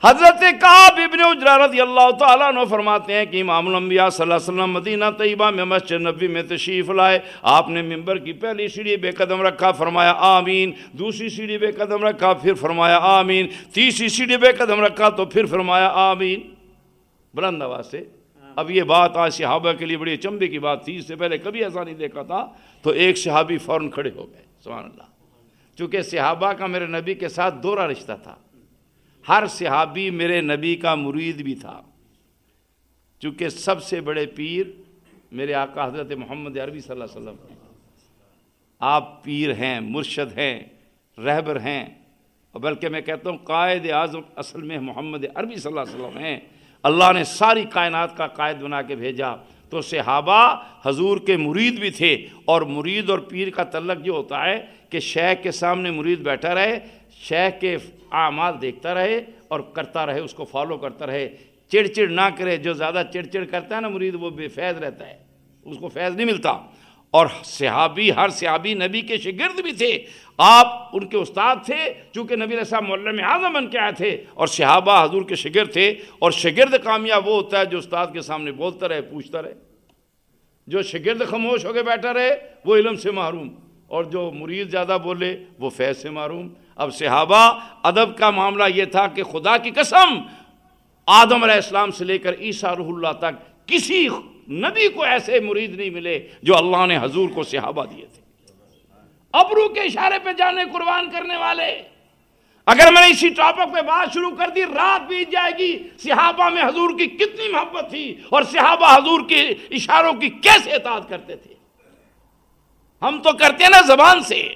حضرت کعب ابن عجرہ رضی اللہ تعالیٰ عنہ فرماتے ہیں کہ امام الانبیاء صلی اللہ علیہ وسلم مدینہ طیبہ میں مسجد نبی میں تشریف لائے۔ آپ نے ممبر کی پہلی سیڑھی بے قدم رکھا، فرمایا آمین۔ دوسری سیڑھی بے قدم رکھا، پھر فرمایا آمین۔ تیسری سیڑھی بے قدم رکھا تو پھر فرمایا آمین۔ بلند آواز سے۔ اب یہ بات آج صحابہ کے لیے بڑی چمبے کی بات تھی، اس سے پہلے کبھی ایسا نہیں دیکھا تھا۔ تو ایک صحابی فوراً کھڑے ہو گئے۔ سبحان اللہ۔ چونکہ صحابہ کا میرے نبی کے ساتھ دورہ رشتہ تھا۔ ہر صحابی میرے نبی کا مرید بھی تھا۔ چونکہ سب سے بڑے پیر میرے آقا حضرت محمد عربی صلی اللہ علیہ وسلم۔ ہیں آپ پیر ہیں، مرشد ہیں، رہبر ہیں۔ اور بلکہ میں کہتا ہوں قائد اعظم اصل میں محمد عربی صلی اللہ علیہ وسلم ہیں۔ اللہ نے ساری کائنات کا قائد بنا کے بھیجا۔ تو صحابہ حضور کے مرید بھی تھے اور مرید اور پیر کا تعلق یہ ہوتا ہے کہ شیخ کے سامنے مرید بیٹھا رہے، شیخ کے اعمال دیکھتا رہے اور کرتا رہے، اس کو فالو کرتا رہے۔ چڑ چڑ نہ کرے، جو زیادہ چڑ چڑ کرتا ہے نا مرید، وہ بے فیض رہتا ہے، اس کو فیض نہیں ملتا۔ اور صحابی، ہر صحابی نبی کے شگرد بھی تھے۔ آپ ان کے استاد تھے چونکہ نبی علیہ السلام مولم اعظم بن کے آئے تھے اور صحابہ حضور کے شگرد تھے اور شگرد کامیاب وہ ہوتا ہے جو استاد کے سامنے بولتا رہے، پوچھتا رہے۔ جو شگرد خاموش ہو کے بیٹھا رہے، وہ علم سے محروم۔ اور جو مرید زیادہ بولے، وہ فیض سے محروم۔ اب صحابہ، ادب کا معاملہ یہ تھا کہ خدا کی قسم آدم علیہ السلام سے لے کر عیسیٰ روح اللہ تک کسی نبی کو ایسے مرید نہیں ملے جو اللہ نے حضور کو صحابہ دیے تھے۔ ابرو کے اشارے پہ جانے، قربان کرنے والے۔ اگر میں نے اسی ٹاپک پہ بات شروع کر دی، رات بیت جائے گی۔ صحابہ میں حضور کی کتنی محبت تھی اور صحابہ حضور کے اشاروں کی کیسے اطاعت کرتے تھے۔ ہم تو کرتے ہیں نا زبان سے۔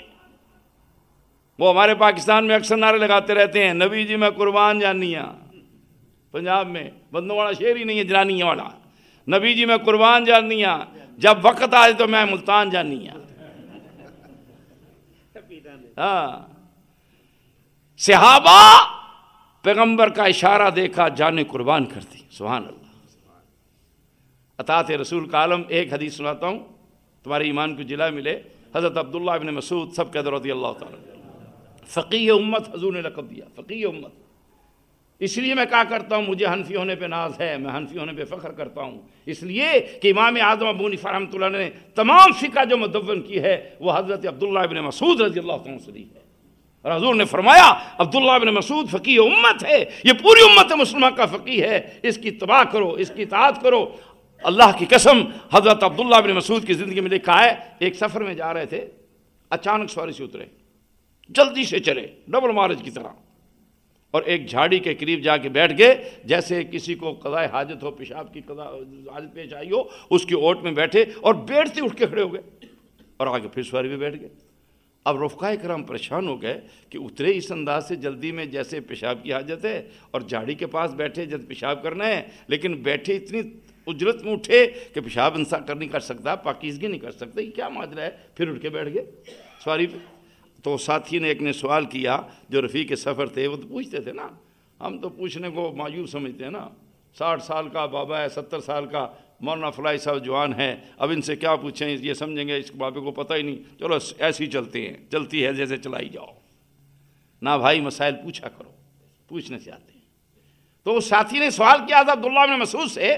وہ ہمارے پاکستان میں اکثر نعرے لگاتے رہتے ہیں، نبی جی میں قربان جانیا ہاں۔ پنجاب میں بندوں والا شیر ہی نہیں ہے جرانی والا۔ نبی جی میں قربان جانیا ہاں، جب وقت آئے تو میں ملتان جانیا ہاں۔ ہاں۔ صحابہ پیغمبر کا اشارہ دیکھا، جانے قربان کرتی سبحان اللہ۔ اطاعت رسول کا عالم، ایک حدیث سناتا ہوں، تمہارے ایمان کو جلا ملے۔ حضرت عبداللہ ابن مسعود، سب کے رضی اللہ تعالیٰ۔ فقی امت، حضور نے لقب دیا۔ فقی امت۔ اس لیے میں کہا کرتا ہوں، مجھے حنفی ہونے پہ ناز ہے، میں حنفی ہونے پہ فخر کرتا ہوں۔ اس لیے کہ امام اعظم ابو نفا رحمۃ اللہ نے تمام فقہ جو مدون کی ہے، وہ حضرت عبداللہ ابن مسعود رضی اللہ عنہ سے ہے۔ اور حضور نے فرمایا، عبداللہ ابن مسعود فقی امت ہے، یہ پوری امت مسلمہ کا فقی ہے، اس کی تباہ کرو، اس کی اطاعت کرو۔ اللہ کی قسم، حضرت عبداللہ ابن مسعود کی زندگی میں لکھا ہے، ایک سفر میں جا رہے تھے، اچانک سواری سے اترے، جلدی سے چلے، ڈبل مارج کی طرح۔ اور ایک جھاڑی کے قریب جا کے بیٹھ گئے، جیسے کسی کو قضاء حاجت ہو، پیشاب کی قضاء حاجت پیش آئی ہو، اس کی اوٹ میں بیٹھے اور بیٹھتے اٹھ کے کھڑے ہو گئے اور آگے پھر سواری میں بیٹھ گئے۔ اب رفقہ کرام پریشان ہو گئے کہ اترے اس انداز سے جلدی میں جیسے پیشاب کی حاجت ہے اور جھاڑی کے پاس بیٹھے جب پیشاب کرنا ہے، لیکن بیٹھے اتنی اجرت میں اٹھے کہ پیشاب انسان کر نہیں کر سکتا، پاکیزگی نہیں کر سکتا، یہ کیا ماجرا ہے؟ پھر اٹھ کے بیٹھ گئے سواری پہ تو ساتھی نے ایک نے سوال کیا، جو رفیع کے سفر تھے، وہ تو پوچھتے تھے نا۔ ہم تو پوچھنے کو مایوب سمجھتے ہیں نا۔ ساٹھ سال کا بابا ہے، ستر سال کا مولانا فلائی صاحب جوان ہے اب ان سے کیا پوچھیں؟ یہ سمجھیں گے، اس بابے کو پتہ ہی نہیں۔ چلو ایسے ہی چلتے ہیں، چلتی ہے، جیسے چلائی جاؤ۔ نہ بھائی، مسائل پوچھا کرو پوچھنا چاہتے ہیں۔ تو اس ساتھی نے سوال کیا تھا عبداللہ میں محسوس سے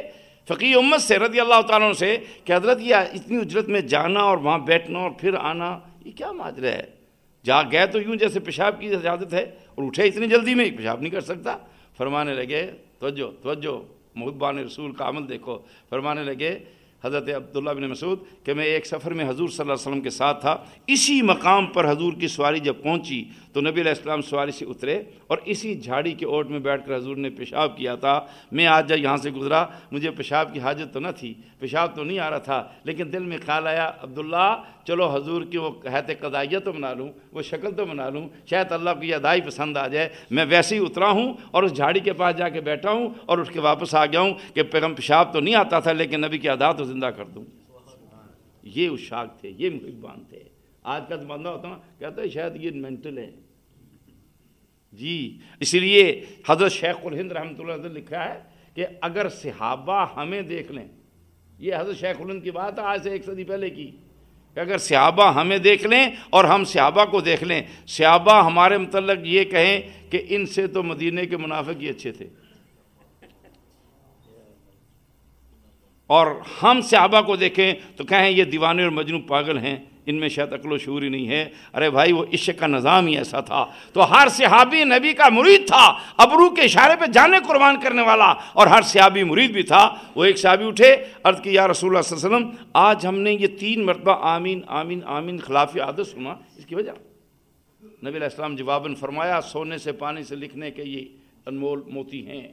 فقی امت سے رضی اللہ تعالیٰ سے، کہ حضرت یہ اتنی اجرت میں جانا اور وہاں بیٹھنا اور پھر آنا، یہ کیا ماجرا ہے؟ جا گئے تو یوں جیسے پیشاب کی اجازت ہے اور اٹھے اتنی جلدی میں، پیشاب نہیں کر سکتا۔ فرمانے لگے، توجہ توجہ محبان رسول کا عمل دیکھو۔ فرمانے لگے، حضرت عبداللہ بن مسعود، کہ میں ایک سفر میں حضور صلی اللہ علیہ وسلم کے ساتھ تھا۔ اسی مقام پر حضور کی سواری جب پہنچی تو نبی علیہ السلام سواری سے اترے اور اسی جھاڑی کے اوٹ میں بیٹھ کر حضور نے پیشاب کیا تھا۔ میں آج جب یہاں سے گزرا، مجھے پیشاب کی حاجت تو نہ تھی، پیشاب تو نہیں آ رہا تھا، لیکن دل میں خیال آیا، عبداللہ چلو حضور کی وہ حیت قضائیہ تو بنا لوں، وہ شکل تو بنا لوں، شاید اللہ کو یہ ادائی پسند آ جائے۔ میں ویسے ہی اترا ہوں اور اس جھاڑی کے پاس جا کے بیٹھا ہوں اور اس کے واپس آ گیا ہوں کہ پیغم پیشاب تو نہیں آتا تھا، لیکن نبی کی ادا تو زندہ کر دوں۔ یہ اشاق تھے، یہ محبان تھے۔ آج کا تو بندہ ہوتا نا، کہتا ہے شاید یہ مینٹل ہے جی اسی لیے حضرت شیخ الہند رحمۃ اللہ علیہ لکھا ہے کہ اگر صحابہ ہمیں دیکھ لیں، یہ حضرت شیخ الہند کی بات ہے آج سے ایک صدی پہلے کی۔ کہ اگر صحابہ ہمیں دیکھ لیں اور ہم صحابہ کو دیکھ لیں، صحابہ ہمارے متعلق یہ کہیں کہ ان سے تو مدینے کے منافق ہی اچھے تھے۔ اور ہم صحابہ کو دیکھیں تو کہیں یہ دیوانے اور مجنو پاگل ہیں۔ ان میں شاید عقل و شعور ہی نہیں ہے۔ ارے بھائی، وہ عشق کا نظام ہی ایسا تھا۔ تو ہر صحابی نبی کا مرید تھا، ابرو کے اشارے پہ جانے قربان کرنے والا۔ اور ہر صحابی مرید بھی تھا۔ وہ ایک صحابی اٹھے، عرض کی، یا رسول اللہ صلی اللہ علیہ وسلم، آج ہم نے یہ تین مرتبہ آمین آمین آمین خلافی عادت سنا۔ اس کی وجہ؟ نبی علیہ السلام جواباً فرمایا، سونے سے پانی سے لکھنے کے یہ انمول موتی ہیں۔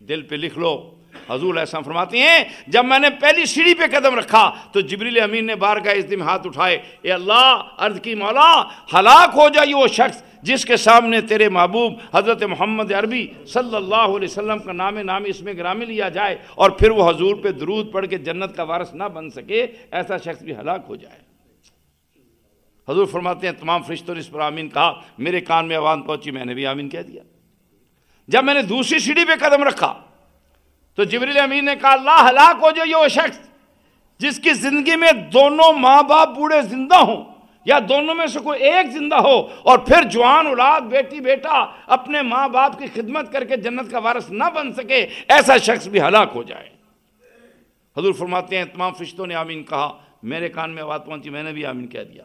دل پہ لکھ لو۔ حضور ایسا فرماتی ہیں، جب میں نے پہلی سیڑھی پہ قدم رکھا تو جبریل امین نے بار کا اس دن ہاتھ اٹھائے، اے اللہ، عرض کی مولا، ہلاک ہو جائے وہ شخص جس کے سامنے تیرے محبوب حضرت محمد عربی صلی اللہ علیہ وسلم کا نام نام اس میں گرامی لیا جائے اور پھر وہ حضور پہ درود پڑھ کے جنت کا وارث نہ بن سکے، ایسا شخص بھی ہلاک ہو جائے۔ حضور فرماتے ہیں، تمام فرشتوں نے اس پر آمین کہا، میرے کان میں آواز پہنچی، میں نے بھی آمین کہہ دیا۔ جب میں نے دوسری سیڑھی پہ قدم رکھا تو جبریل امین نے کہا، اللہ ہلاک ہو جائے وہ شخص جس کی زندگی میں دونوں ماں باپ بوڑھے زندہ ہوں یا دونوں میں سے کوئی ایک زندہ ہو اور پھر جوان، اولاد، بیٹی، بیٹا اپنے ماں باپ کی خدمت کر کے جنت کا وارث نہ بن سکے، ایسا شخص بھی ہلاک ہو جائے۔ حضور فرماتے ہیں، تمام فرشتوں نے آمین کہا، میرے کان میں آواز پہنچی، میں نے بھی آمین کہہ دیا۔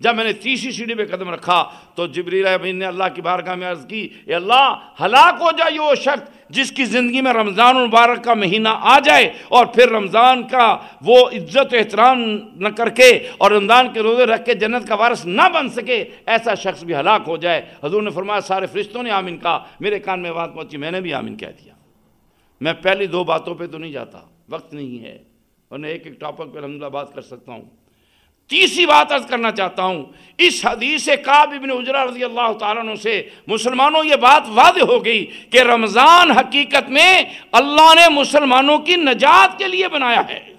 جب میں نے تیسری سیڑھی پہ قدم رکھا تو جبریل امین نے اللہ کی بارگاہ میں عرض کی، اے اللہ، ہلاک ہو جائے وہ شخص جس کی زندگی میں رمضان المبارک کا مہینہ آ جائے اور پھر رمضان کا وہ عزت و احترام نہ کر کے اور رمضان کے روزے رکھ کے جنت کا وارث نہ بن سکے، ایسا شخص بھی ہلاک ہو جائے۔ حضور نے فرمایا، سارے فرشتوں نے آمین کہا، میرے کان میں بات پہنچی، میں نے بھی آمین کہہ دیا۔ میں پہلی دو باتوں پہ تو نہیں جاتا، وقت نہیں ہے، ورنہ ایک ایک ٹاپک پہ الحمد بات کر سکتا ہوں۔ تیسری بات عرض کرنا چاہتا ہوں۔ اس حدیث کعب ابن عجرہ رضی اللہ تعالیٰ عنہ سے مسلمانوں یہ بات واضح ہو گئی کہ رمضان حقیقت میں اللہ نے مسلمانوں کی نجات کے لیے بنایا ہے۔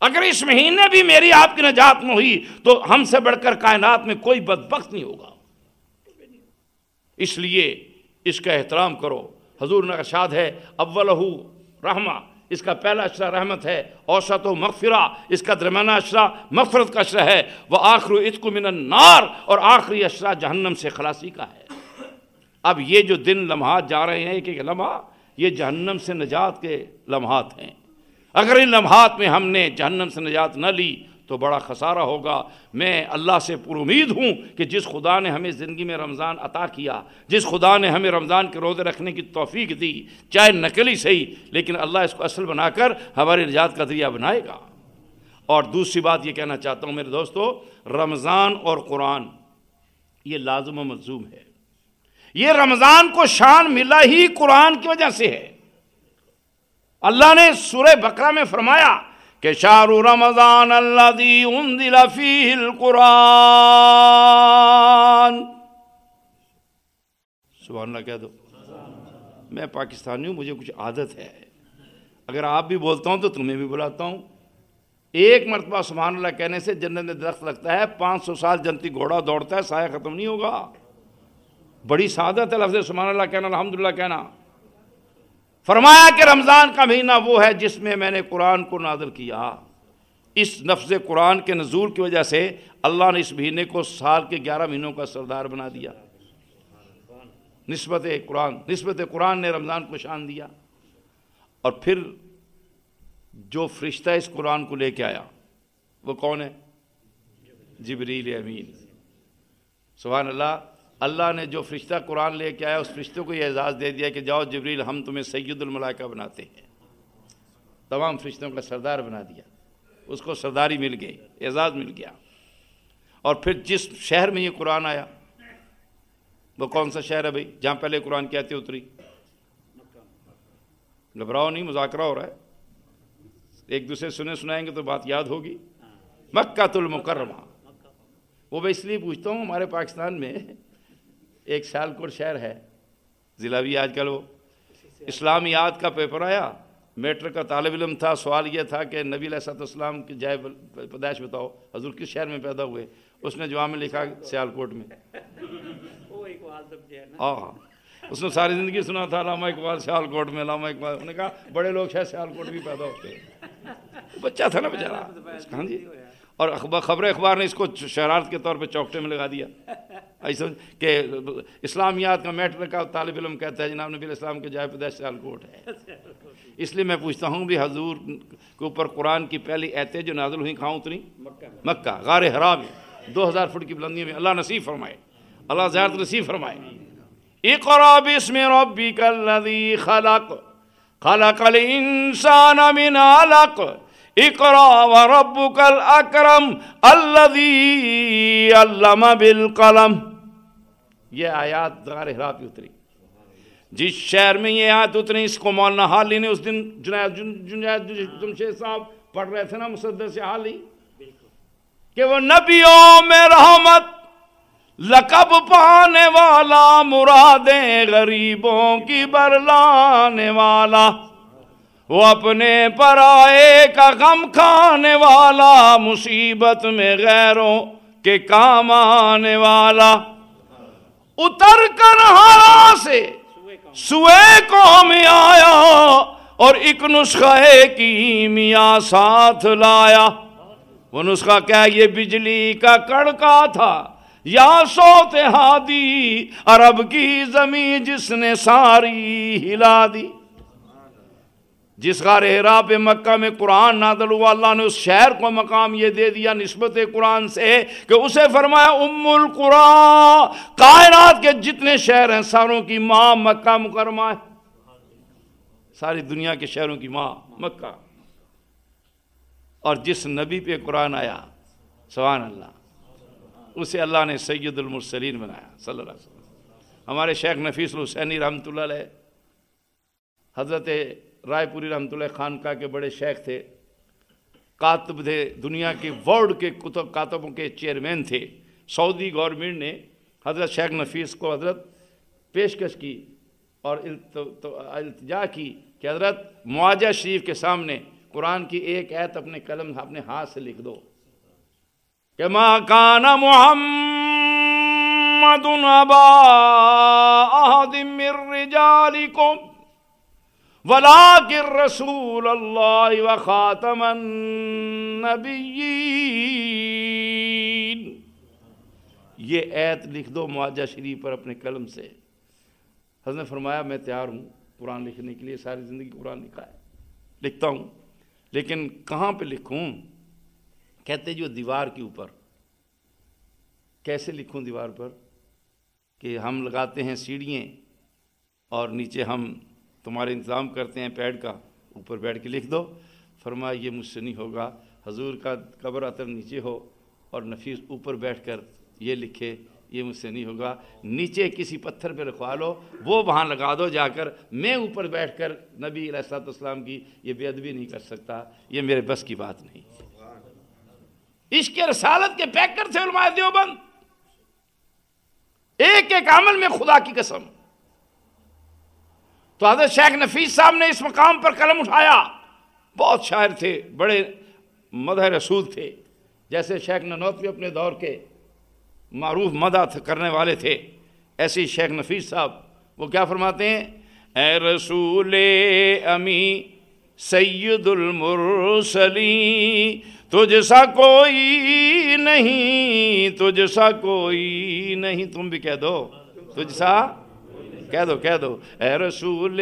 اگر اس مہینے بھی میری آپ کی نجات میں ہوئی تو ہم سے بڑھ کر کائنات میں کوئی بدبخت نہیں ہوگا۔ اس لیے اس کا احترام کرو۔ حضور نے ارشاد ہے اولہ رحمہ۔ اس کا پہلا اشرہ رحمت ہے، اوسط و مغفرہ۔ اس کا درمیانہ اشرہ مغفرت کا اشرہ ہے۔ وہ آخر عطق من النار۔ اور آخری اشرہ جہنم سے خلاصی کا ہے۔ اب یہ جو دن لمحات جا رہے ہیں، ایک ایک لمحہ، یہ جہنم سے نجات کے لمحات ہیں۔ اگر ان لمحات میں ہم نے جہنم سے نجات نہ لی تو بڑا خسارہ ہوگا۔ میں اللہ سے پر امید ہوں کہ جس خدا نے ہمیں زندگی میں رمضان عطا کیا، جس خدا نے ہمیں رمضان کے روزے رکھنے کی توفیق دی، چاہے نقلی صحیح، لیکن اللہ اس کو اصل بنا کر ہماری نجات کا ذریعہ بنائے گا۔ اور دوسری بات یہ کہنا چاہتا ہوں میرے دوستو، رمضان اور قرآن، یہ لازم و ملزوم ہے۔ یہ رمضان کو شان ملا ہی قرآن کی وجہ سے ہے۔ اللہ نے سورہ بقرہ میں فرمایا کہ شاہ رمضان اللہ فیہ القرآن۔ سبحان اللہ کہہ دو۔ میں پاکستانی ہوں، مجھے کچھ عادت ہے۔ اگر آپ بھی بولتا ہوں تو تمہیں بھی بلاتا ہوں۔ ایک مرتبہ سبحان اللہ کہنے سے جنت میں درخت لگتا ہے، پانچ سو سال جنتی گھوڑا دوڑتا ہے، سایہ ختم نہیں ہوگا۔ بڑی سعادت ہے لفظ سبحان اللہ کہنا، الحمدللہ کہنا۔ فرمایا کہ رمضان کا مہینہ وہ ہے جس میں میں نے قرآن کو نازل کیا۔ اس نفظ قرآن کے نزول کی وجہ سے اللہ نے اس مہینے کو سال کے گیارہ مہینوں کا سردار بنا دیا۔ نسبت قرآن نسبت قرآن نے رمضان کو شان دیا۔ اور پھر جو فرشتہ اس قرآن کو لے کے آیا، وہ کون ہے؟ جبریل امین۔ سبحان اللہ اللہ نے جو فرشتہ قرآن لے کے آیا، اس فرشتوں کو یہ اعزاز دے دیا کہ جاؤ جبریل، ہم تمہیں سید الملائکہ بناتے ہیں۔ تمام فرشتوں کا سردار بنا دیا۔ اس کو سرداری مل گئی، اعزاز مل گیا۔ اور پھر جس شہر میں یہ قرآن آیا، وہ کون سا شہر ہے بھائی؟ جہاں پہلے قرآن کہتے اتری۔ گھبراؤ نہیں، مذاکرہ ہو رہا ہے۔ ایک دوسرے سنے سنائیں گے تو بات یاد ہوگی۔ مکہ المکرمہ وہ میں اس لیے پوچھتا ہوں، ہمارے پاکستان میں ایک سال کوٹ شہر ہے۔ ضلع بھی آج کل وہ۔ اسلامیات کا پیپر آیا۔ میٹر کا طالب علم تھا سوال یہ تھا کہ نبی علیہ السلام کی جائے پیدائش بتاؤ حضور کس شہر میں پیدا ہوئے؟ اس نے جواب میں لکھا سیال کوٹ میں۔ ہاں اس نے ساری زندگی سنا تھا علامہ اقبال سیال کوٹ میں علامہ اقبال۔ انہوں نے کہا بڑے لوگ شاید سیال کوٹ بھی پیدا ہوتے ہیں۔ بچہ تھا نا بیچارہ ہاں جی۔ اور خبر اخبار نے اس کو شرارت کے طور پہ چوکٹے میں لگا دیا۔ ایسا کہ اسلامیات کا میٹر کا طالب علم کہتا ہے، جناب نبی الاسلام کے جائے پیدائش سیال کوٹ ہے۔ اس لیے میں پوچھتا ہوں بھی حضور کے اوپر قرآن کی پہلی ایتیں جو نازل ہوئی کھاؤں اتنی مکہ، غار حرام دو ہزار فٹ کی بلندی میں اللہ نصیب فرمائے۔ اللہ زیارت نصیب فرمائے۔ اقرا بسم ربک الذی خلق۔ خلق الانسان من علق۔ اقرا وربک الاکرم الذی علم بالقلم۔ یہ آیات غار حرا پہ اتری۔ جس شہر میں یہ آیت اتنی اس کو مولانا حالی نے اس دن جنید جنید جمشید صاحب پڑھ رہے تھے نا مسدس حالی۔ کہ وہ نبیوں میں رحمت، لقب پانے والا، مرادیں غریبوں کی برلانے والا۔ وہ اپنے پر آئے کا غم کھانے والا، مصیبت میں غیروں کے کام آنے والا۔ اتر کر ہارا سے۔ سوئے کو میں آیا اور ایک نسخہ کی میاں ساتھ لایا۔ وہ نسخہ کیا یہ بجلی کا کڑکا تھا۔ یا سوت ہادی عرب کی زمین جس نے ساری ہلا دی۔ جس غار ہرا پہ مکہ میں قرآن نادل ہوا، اللہ نے اس شہر کو مقام یہ دے دیا نسبت قرآن سے کہ اسے فرمایا، ام القرآن کائنات کے جتنے شہر ہیں، ساروں کی ماں مکہ مکرمہ ہے۔ ساری دنیا کے شہروں کی ماں مکہ۔ اور جس نبی پہ قرآن آیا، سبحان اللہ، اسے اللہ نے سید المرسلین بنایا، صلی اللہ علیہ وسلم۔ ہمارے شیخ نفیس الحسینی رحمۃ اللہ علیہ، حضرت رائے پوری رحمۃ اللہ خانقاہ کے بڑے شیخ تھے، کاتب تھے، دنیا کے ورلڈ کے کتب، کاتبوں کے چیئرمین تھے۔ سعودی گورنمنٹ نے حضرت شیخ نفیس کو حضرت پیشکش کی اور التجا کی کہ حضرت معاجہ شریف کے سامنے قرآن کی ایک ایت اپنے قلم، اپنے ہاتھ سے لکھ دو۔ کہ ما کان محمد ابا احد من رجالکم ولیکن رسول اللہ و خاتم النبیین یہ ایت لکھ دو معاجہ شریف پر اپنے قلم سے۔ حضرت نے فرمایا، میں تیار ہوں قرآن لکھنے کے لیے، ساری زندگی قرآن لکھا ہے۔ لکھتا ہوں، لیکن کہاں پہ لکھوں؟ کہتے جو دیوار کے اوپر۔ کیسے لکھوں دیوار پر؟ کہ ہم لگاتے ہیں سیڑھیاں اور نیچے ہم تمہارے انتظام کرتے ہیں پیڈ کا، اوپر بیٹھ کے لکھ دو۔ فرمایا، یہ مجھ سے نہیں ہوگا۔ حضور کا قبر اتر نیچے ہو اور نفیس اوپر بیٹھ کر یہ لکھے، یہ مجھ سے نہیں ہوگا۔ نیچے کسی پتھر پہ رکھوا لو، وہ وہاں لگا دو جا کر۔ میں اوپر بیٹھ کر نبی علیہ السلام کی یہ بے ادبی نہیں کر سکتا۔ یہ میرے بس کی بات نہیں۔ عشق رسالت کے پیکر تھے علماء دیوبند۔ ایک ایک عمل میں خدا کی قسم۔ تو حضرت شیخ نفیس صاحب نے اس مقام پر قلم اٹھایا۔ بہت شاعر تھے، بڑے مدہ رسول تھے۔ جیسے شیخ ننوتوی اپنے دور کے معروف مدہ کرنے والے تھے۔ ایسے شیخ نفیس صاحب، وہ کیا فرماتے ہیں؟ اے رسول امی سید المرسلی تجھ سا کوئی نہیں، تجھ سا کوئی نہیں۔ تم بھی کہہ دو، تجھ سا کہہ دو کہہ دو۔ اے رسول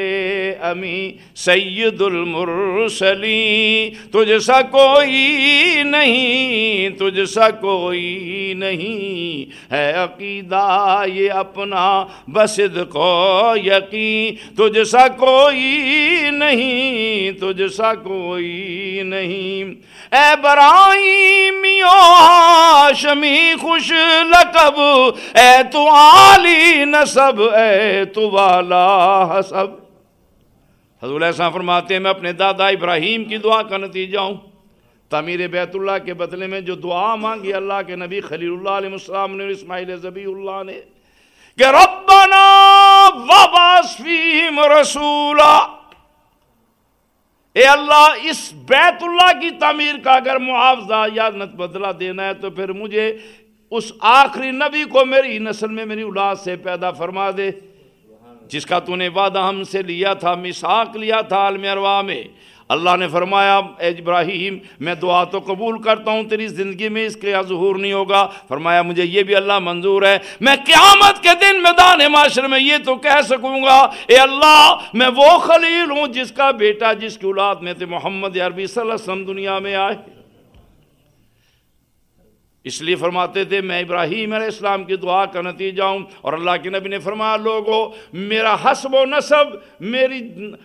امی سید المرسلی تجھ سا کوئی نہیں، تجھ سا کوئی نہیں۔ ہے عقیدہ یہ اپنا بسد کو یقین۔ تجھ سا کوئی نہیں، تجھ سا کوئی نہیں۔ اے برائیمیو ہاشمی، خوش لقب۔ اے تو عالی نصب، اے تو والا حسب۔ حضور السلام فرماتے ہیں، میں اپنے دادا ابراہیم کی دعا کا نتیجہ ہوں۔ تعمیر بیت اللہ کے بدلے میں جو دعا مانگی اللہ کے نبی خلیل اللہ علیہ السلام نے اسماعیل زبی اللہ نے کہ ربنا وباس فیہم رسولا۔ اے اللہ، اس بیت اللہ کی تعمیر کا اگر معاوضہ یا نت بدلہ دینا ہے تو پھر مجھے اس آخری نبی کو میری نسل میں میری اولاد سے پیدا فرما دے۔ جس کا تو نے وعدہ ہم سے لیا تھا مساق لیا تھا عالم ارواح میں۔ اللہ نے فرمایا، اے ابراہیم، میں دعا تو قبول کرتا ہوں، تیری زندگی میں اس کے ظہور نہیں ہوگا۔ فرمایا، مجھے یہ بھی اللہ منظور ہے۔ میں قیامت کے دن میدان معاشر میں یہ تو کہہ سکوں گا، اے اللہ، میں وہ خلیل ہوں جس کا بیٹا، جس کی اولاد میں تھے محمد عربی صلی اللہ علیہ وسلم دنیا میں آئے۔ اس لیے فرماتے تھے، میں ابراہیم علیہ السلام کی دعا کا نتیجہ ہوں اور اللہ کے نبی نے فرمایا، لوگو، میرا حسب و نصب، میری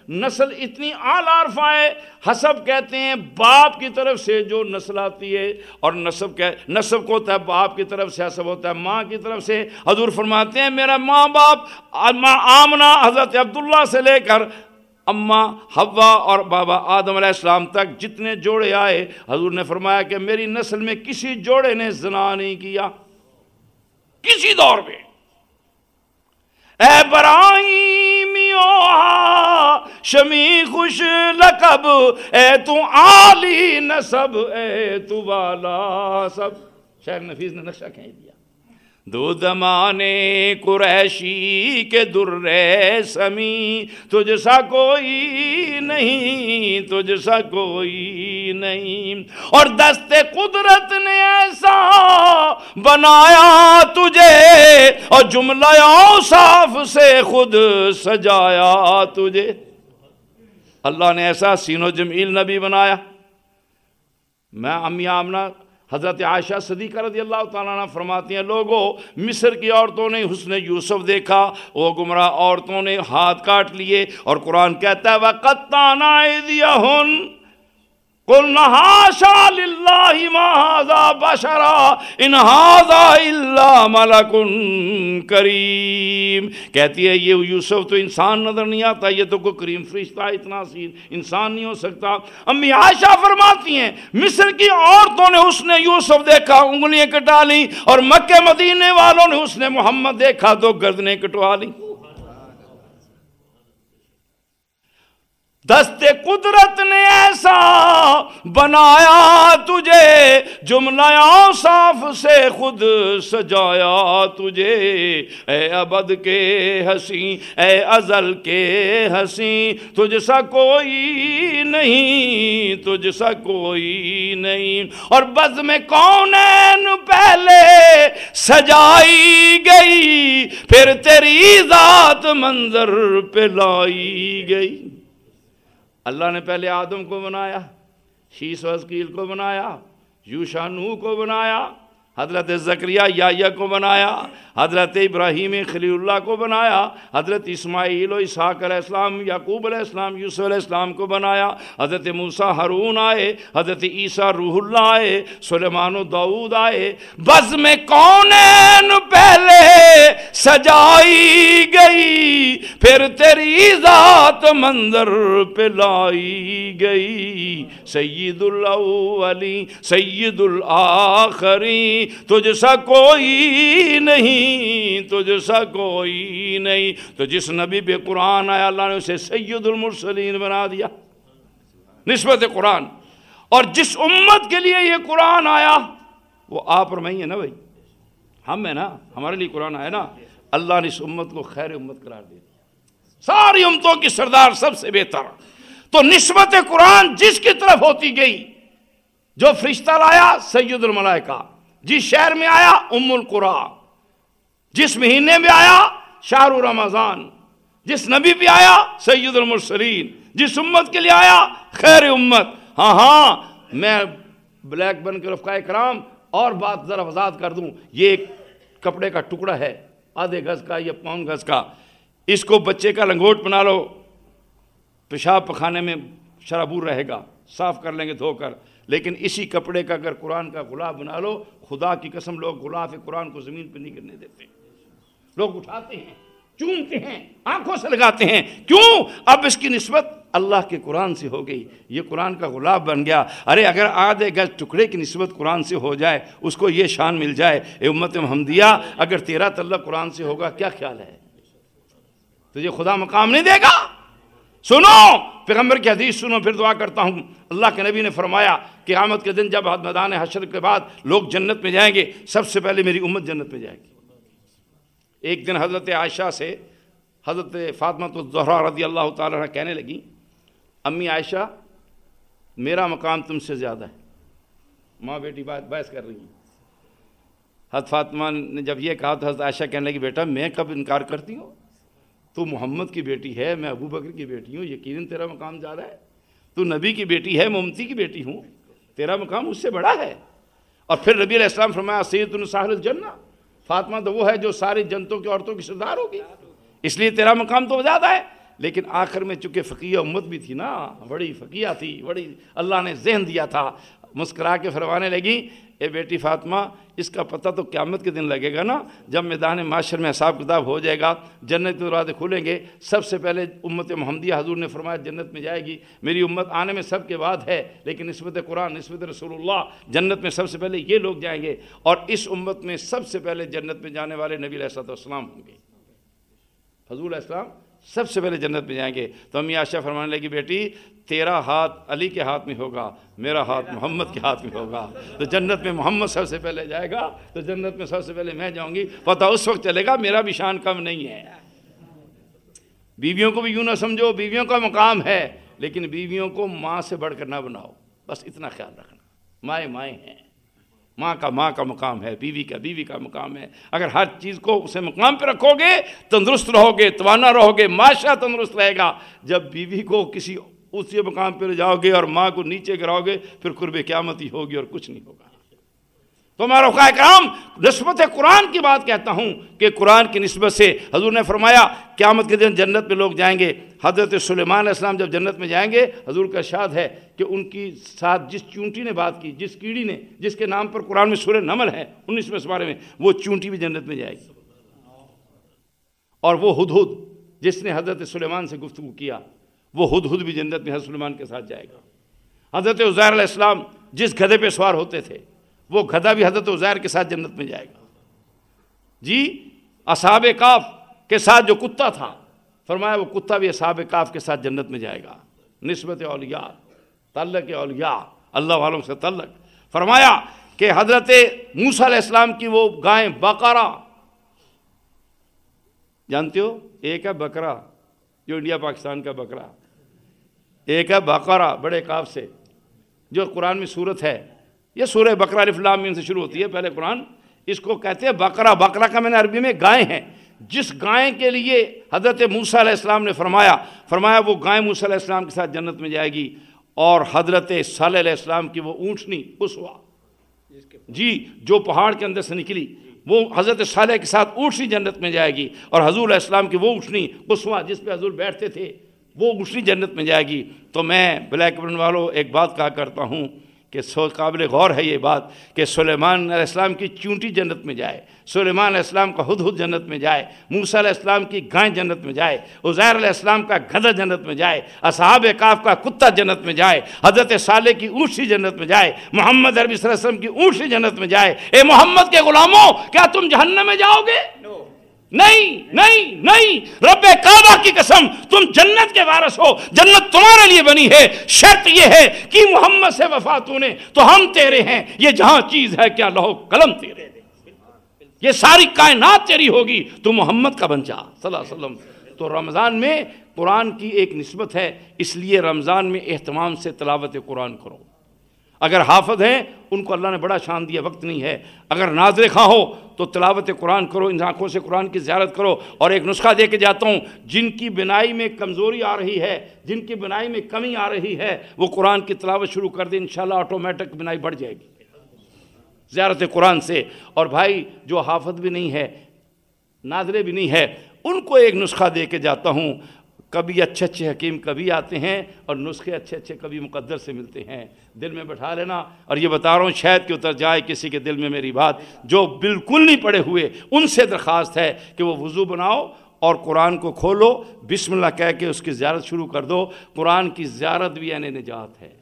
نسل اتنی اعلیٰ عرفہ ہے۔ حسب کہتے ہیں، باپ کی طرف سے جو نسل آتی ہے، اور نصب کہ نصب کو ہوتا ہے باپ کی طرف سے، حسب ہوتا ہے ماں کی طرف سے۔ حضور فرماتے ہیں، میرا ماں باپ، ماں آمنہ حضرت عبداللہ سے لے کر اماں حوا اور بابا آدم علیہ السلام تک جتنے جوڑے آئے، حضور نے فرمایا کہ میری نسل میں کسی جوڑے نے زنا نہیں کیا۔ کسی دور میں۔ اے براہیمیو شمی خوش لقب۔ اے تو عالی نصب، اے تو والا سب۔ شاید نفیس نے نقشہ کہیں دیا۔ دو دمانے قریشی کے در سمی، تجھ سا کوئی نہیں، تجھ سا کوئی نہیں۔ اور دست قدرت نے ایسا بنایا تجھے، اور جملہ صاف سے خود سجایا تجھے۔ اللہ نے ایسا سین و جمیل نبی بنایا۔ میں امی آمنہ حضرت عائشہ صدیقہ رضی اللہ تعالیٰ عنہ فرماتی ہیں لوگوں مصر کی عورتوں نے حسن یوسف دیکھا، وہ گمراہ عورتوں نے ہاتھ کاٹ لیے اور قرآن کہتا ہے وَقَتَّانَا عَيْدِيَهُنَّ نحاشا للہ ما هذا بشرا ان هذا الا ملک کریم کہتی ہے یہ یوسف تو انسان نظر نہیں آتا، یہ تو کوئی کریم فرشتہ اتنا سین انسان نہیں ہو سکتا۔ امی عائشہ فرماتی ہیں، مصر کی عورتوں نے اس نے یوسف دیکھا، انگلیاں کٹا لی اور مکہ مدینے والوں نے اس نے محمد دیکھا تو گردنیں کٹوا لی دست قدرت نے ایسا بنایا تجھے، جملہ صاف سے خود سجایا تجھے۔ اے ابد کے ہنسی اے ازل کے ہنسی تجھ سا کوئی نہیں، تجھ سا کوئی نہیں۔ اور بز میں کون پہلے سجائی گئی، پھر تیری ذات منظر پہ لائی گئی۔ اللہ نے پہلے آدم کو بنایا شیس و عزقیل کو بنایا یوشانو کو بنایا حضرت زکریہ یا کو بنایا، حضرت ابراہیم خلی اللہ کو بنایا، حضرت اسماعیل و اسحاق علیہ السلام، یعقوب علیہ السلام، یوسف علیہ السلام کو بنایا، حضرت موسیٰ ہرون آئے، حضرت عیسیٰ، روح اللہ آئے، سلیمان و دعود آئے۔ بز میں کونین پہلے سجائی گئی، پھر تیری ذات منظر پہ لائی گئی۔ سید الاولی سید الاخری تجھ سا کوئی نہیں، تجھ سا کوئی نہیں۔ تو جس نبی پہ قرآن آیا، اللہ نے اسے سید المرسلین بنا دیا۔ نسبت قرآن۔ اور جس امت کے لیے یہ قرآن آیا، وہ آپ اور میں ہی ہے نا بھائی۔ ہم ہیں نا، ہمارے لیے قرآن آیا نا۔ اللہ نے اس امت کو خیر امت قرار دیا۔ ساری امتوں کی سردار سب سے بہتر۔ تو نسبت قرآن جس کی طرف ہوتی گئی، جو فرشتہ لایا، سید الملائکہ۔ جس شہر میں آیا، ام القرآن جس مہینے میں آیا شاہ رمضان۔ جس نبی پہ آیا، سید المرسلین۔ جس امت کے لیے آیا، خیر امت۔ ہاں ہاں میں بلیک بن کے رفقہ کرام اور بات ذرا وضاحت کر دوں۔ یہ ایک کپڑے کا ٹکڑا ہے، آدھے گز کا یا پون گز کا۔ اس کو بچے کا لنگوٹ بنا لو۔ پیشاب پخانے میں شرابور رہے گا۔ صاف کر لیں گے، دھو کر۔ لیکن اسی کپڑے کا اگر قرآن کا غلاف بنا لو، خدا کی قسم لوگ غلاف قرآن کو زمین پہ نہیں کرنے دیتے۔ لوگ اٹھاتے ہیں، چومتے ہیں، آنکھوں سے لگاتے ہیں۔ کیوں؟ اب اس کی نسبت اللہ کے قرآن سے ہو گئی۔ یہ قرآن کا غلاب بن گیا۔ ارے، اگر آدھے گز ٹکڑے کی نسبت قرآن سے ہو جائے، اس کو یہ شان مل جائے، اے امت محمدیہ، اگر تیرا تعلق قرآن سے ہوگا، کیا خیال ہے؟ تجھے خدا مقام نہیں دے گا؟ سنو! پیغمبر کی حدیث سنو، پھر دعا کرتا ہوں۔ اللہ کے نبی نے فرمایا کہ آمد کے دن جب میدان حشر کے بعد لوگ جنت میں جائیں گے، سب سے پہلے میری امت جنت میں جائے گی۔ ایک دن حضرت عائشہ سے حضرت فاطمہ الزہرا رضی اللہ تعالیٰ کہنے لگی، امی عائشہ، میرا مقام تم سے زیادہ ہے۔ ماں بیٹی بات بحث کر رہی ہیں۔ حضرت فاطمہ نے جب یہ کہا تو حضرت عائشہ کہنے لگی، بیٹا میں کب انکار کرتی ہوں؟ تو محمد کی بیٹی ہے، میں ابو بکر کی بیٹی ہوں، یقیناً تیرا مقام زیادہ ہے۔ تو نبی کی بیٹی ہے، ممتی کی بیٹی ہوں، تیرا مقام اس سے بڑا ہے۔ اور پھر ربی علیہ السلام فرمایا سید الصاحر الجنہ۔ فاطمہ تو وہ ہے جو ساری جنتوں کی عورتوں کی سردار ہوگی۔ اس لیے تیرا مقام تو زیادہ ہے۔ لیکن آخر میں چونکہ فقیہ امت بھی تھی نا، بڑی فقیہ تھی، بڑی اللہ نے ذہن دیا تھا۔ مسکرا کے فرمانے لگی، اے بیٹی فاطمہ، اس کا پتہ تو قیامت کے دن لگے گا نا، جب میدان معاشر میں حساب کتاب ہو جائے گا، جنت کے دروازے کھولیں گے۔ سب سے پہلے امت محمدیہ حضور نے فرمایا، جنت میں جائے گی۔ میری امت آنے میں سب کے بعد ہے، لیکن نسبت قرآن، نسبت رسول اللہ، جنت میں سب سے پہلے یہ لوگ جائیں گے اور اس امت میں سب سے پہلے جنت میں جانے والے نبی علیہ السلام ہوں گے۔ حضور علیہ السلام سب سے پہلے جنت میں جائیں گے۔ تو امی عاشہ فرمانے لگی، بیٹی، تیرا ہاتھ علی کے ہاتھ میں ہوگا، میرا ہاتھ محمد کے ہاتھ میں ہوگا۔ تو جنت میں محمد سب سے پہلے جائے گا، تو جنت میں سب سے پہلے میں جاؤں گی۔ پتہ اس وقت چلے گا، میرا بھی شان کم نہیں ہے۔ بیویوں کو بھی یوں نہ سمجھو، بیویوں کا مقام ہے، لیکن بیویوں کو ماں سے بڑھ کر نہ بناؤ۔ بس اتنا خیال رکھنا۔ مائیں مائیں ہیں۔ ماں کا ماں کا مقام ہے، بیوی کا بیوی کا مقام ہے۔ اگر ہر چیز کو اسے مقام پہ رکھو گے، تندرست رہو گے، توانا رہو گے معاشرہ تندرست رہے گا۔ جب بیوی کو کسی اسی مقام پہ لے جاؤ گے اور ماں کو نیچے گراؤ گے، پھر قرب قیامت ہی ہوگی اور کچھ نہیں ہوگا۔ تو میں رخا کرام نسبت قرآن کی بات کہتا ہوں کہ قرآن کی نسبت سے حضور نے فرمایا، قیامت کے دن جنت میں لوگ جائیں گے۔ حضرت سلیمان علیہ السلام جب جنت میں جائیں گے، حضور کا شاد ہے کہ ان کی ساتھ جس چونٹی نے بات کی، جس کیڑی نے، جس کے نام پر قرآن میں سورہ نمل ہے انیس اس بارے میں، وہ چونٹی بھی جنت میں جائے گی۔ اور وہ ہد ہد جس نے حضرت سلیمان سے گفتگو کیا، وہ ہد ہد بھی جنت میں حضرت سلیمان کے ساتھ جائے گا۔ حضرت عزیر علیہ السلام جس گدے پہ سوار ہوتے تھے وہ گھدا بھی حضرت عزیر کے ساتھ جنت میں جائے گا۔ جی اصحاب کاف کے ساتھ جو کتا تھا، فرمایا وہ کتا بھی اصحاب کاف کے ساتھ جنت میں جائے گا۔ نسبت اولیاء، تعلق اولیاء، اللہ والوں سے تعلق۔ فرمایا کہ حضرت موسیٰ علیہ السلام کی وہ گائیں بقرہ، جانتے ہو؟ ایک ہے بکرا جو انڈیا پاکستان کا بکرا ایک ہے بقرہ، بڑے کاف سے، جو قرآن میں صورت ہے۔ یہ سورہ بقرہ الفلام سے شروع ہوتی ہے، پہلے قرآن۔ اس کو کہتے ہیں بقرہ۔ بقرہ کا میں نے عربی میں گائے ہیں۔ جس گائے کے لیے حضرت موسیٰ علیہ السلام نے فرمایا فرمایا وہ گائے موسیٰ علیہ السلام کے ساتھ جنت میں جائے گی اور حضرت صلی علیہ السلام کی وہ اونٹنی اسوا جی جو پہاڑ کے اندر سے نکلی، وہ حضرت صالح کے ساتھ اونٹنی جنت میں جائے گی اور حضور علیہ السلام کی وہ اونٹنی اسوا جس پہ حضور بیٹھتے تھے، وہ اونٹنی جنت میں جائے گی۔ تو میں بلیک برن والوں، ایک بات کہا کرتا ہوں۔ کہ سو قابل غور ہے یہ بات کہ سلیمان علیہ السلام کی چونٹی جنت میں جائے، سلیمان علیہ السلام کا ہد ہد جنت میں جائے، موسیٰ علیہ السلام کی گائیں جنت میں جائے، عزیر علیہ السلام کا گدھا جنت میں جائے، اصحاب کاف کا کتا جنت میں جائے، حضرت صالح کی اونٹی جنت میں جائے، محمد عربی صلی اللہ علیہ وسلم کی اونٹی جنت میں جائے۔ اے محمد کے غلاموں، کیا تم جہنم میں جاؤ گے؟ نہیں نہیں نہیں۔ رب کعبہ کی قسم، تم جنت کے وارث ہو، جنت تمہارے لیے بنی ہے۔ شرط یہ ہے کہ محمد سے وفاتوں نے، تو ہم تیرے ہیں۔ یہ جہاں چیز ہے، کیا لہو قلم تیرے یہ ساری کائنات تیری ہوگی، تو محمد کا بن جا۔ صلی اللہ علیہ وسلم۔ تو رمضان میں قرآن کی ایک نسبت ہے، اس لیے رمضان میں اہتمام سے تلاوت قرآن کرو۔ اگر حافظ ہیں، ان کو اللہ نے بڑا شان دیا، وقت نہیں ہے۔ اگر ناظر خواہ ہو، تو تلاوت قرآن کرو، ان آنکھوں سے قرآن کی زیارت کرو۔ اور ایک نسخہ دے کے جاتا ہوں، جن کی بنائی میں کمزوری آ رہی ہے، جن کی بنائی میں کمی آ رہی ہے، وہ قرآن کی تلاوت شروع کر دیں، انشاءاللہ آٹومیٹک بنائی بڑھ جائے گی۔ زیارت قرآن سے۔ اور بھائی، جو حافظ بھی نہیں ہے، ناظرے بھی نہیں ہے، ان کو ایک نسخہ دے کے جاتا ہوں۔ کبھی اچھے اچھے حکیم کبھی آتے ہیں اور نسخے اچھے اچھے کبھی مقدر سے ملتے ہیں۔ دل میں بٹھا لینا اور یہ بتا رہا ہوں شاید کہ اتر جائے، کسی کے دل میں میری بات جو بالکل نہیں پڑے ہوئے، ان سے درخواست ہے کہ وہ وضو بناؤ اور قرآن کو کھولو، بسم اللہ کہہ کے اس کی زیارت شروع کر دو۔ قرآن کی زیارت بھی یعنی نجات ہے۔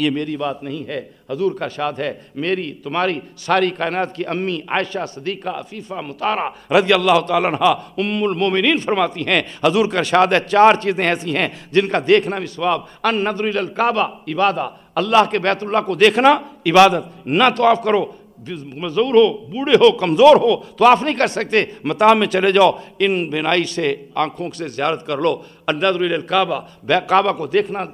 یہ میری بات نہیں ہے، حضور کا شاد ہے، میری، تمہاری ساری کائنات کی امی عائشہ، صدیقہ، عفیفہ، مطارہ رضی اللہ تعالیٰ عنہ ام المومنین فرماتی ہیں، حضور کا شاد ہے، چار چیزیں ایسی ہیں جن کا دیکھنا بھی ثواب۔ ان نظر الکعبہ، عبادہ۔ اللہ کے بیت اللہ کو دیکھنا عبادت۔ نہ تو کرو، مزور ہو، بوڑھے ہو، کمزور ہو، تو آپ نہیں کر سکتے۔ متام میں چلے جاؤ، ان بینائی سے، آنکھوں سے زیارت کر لو۔ النظر الکعبہ کعبہ کو دیکھنا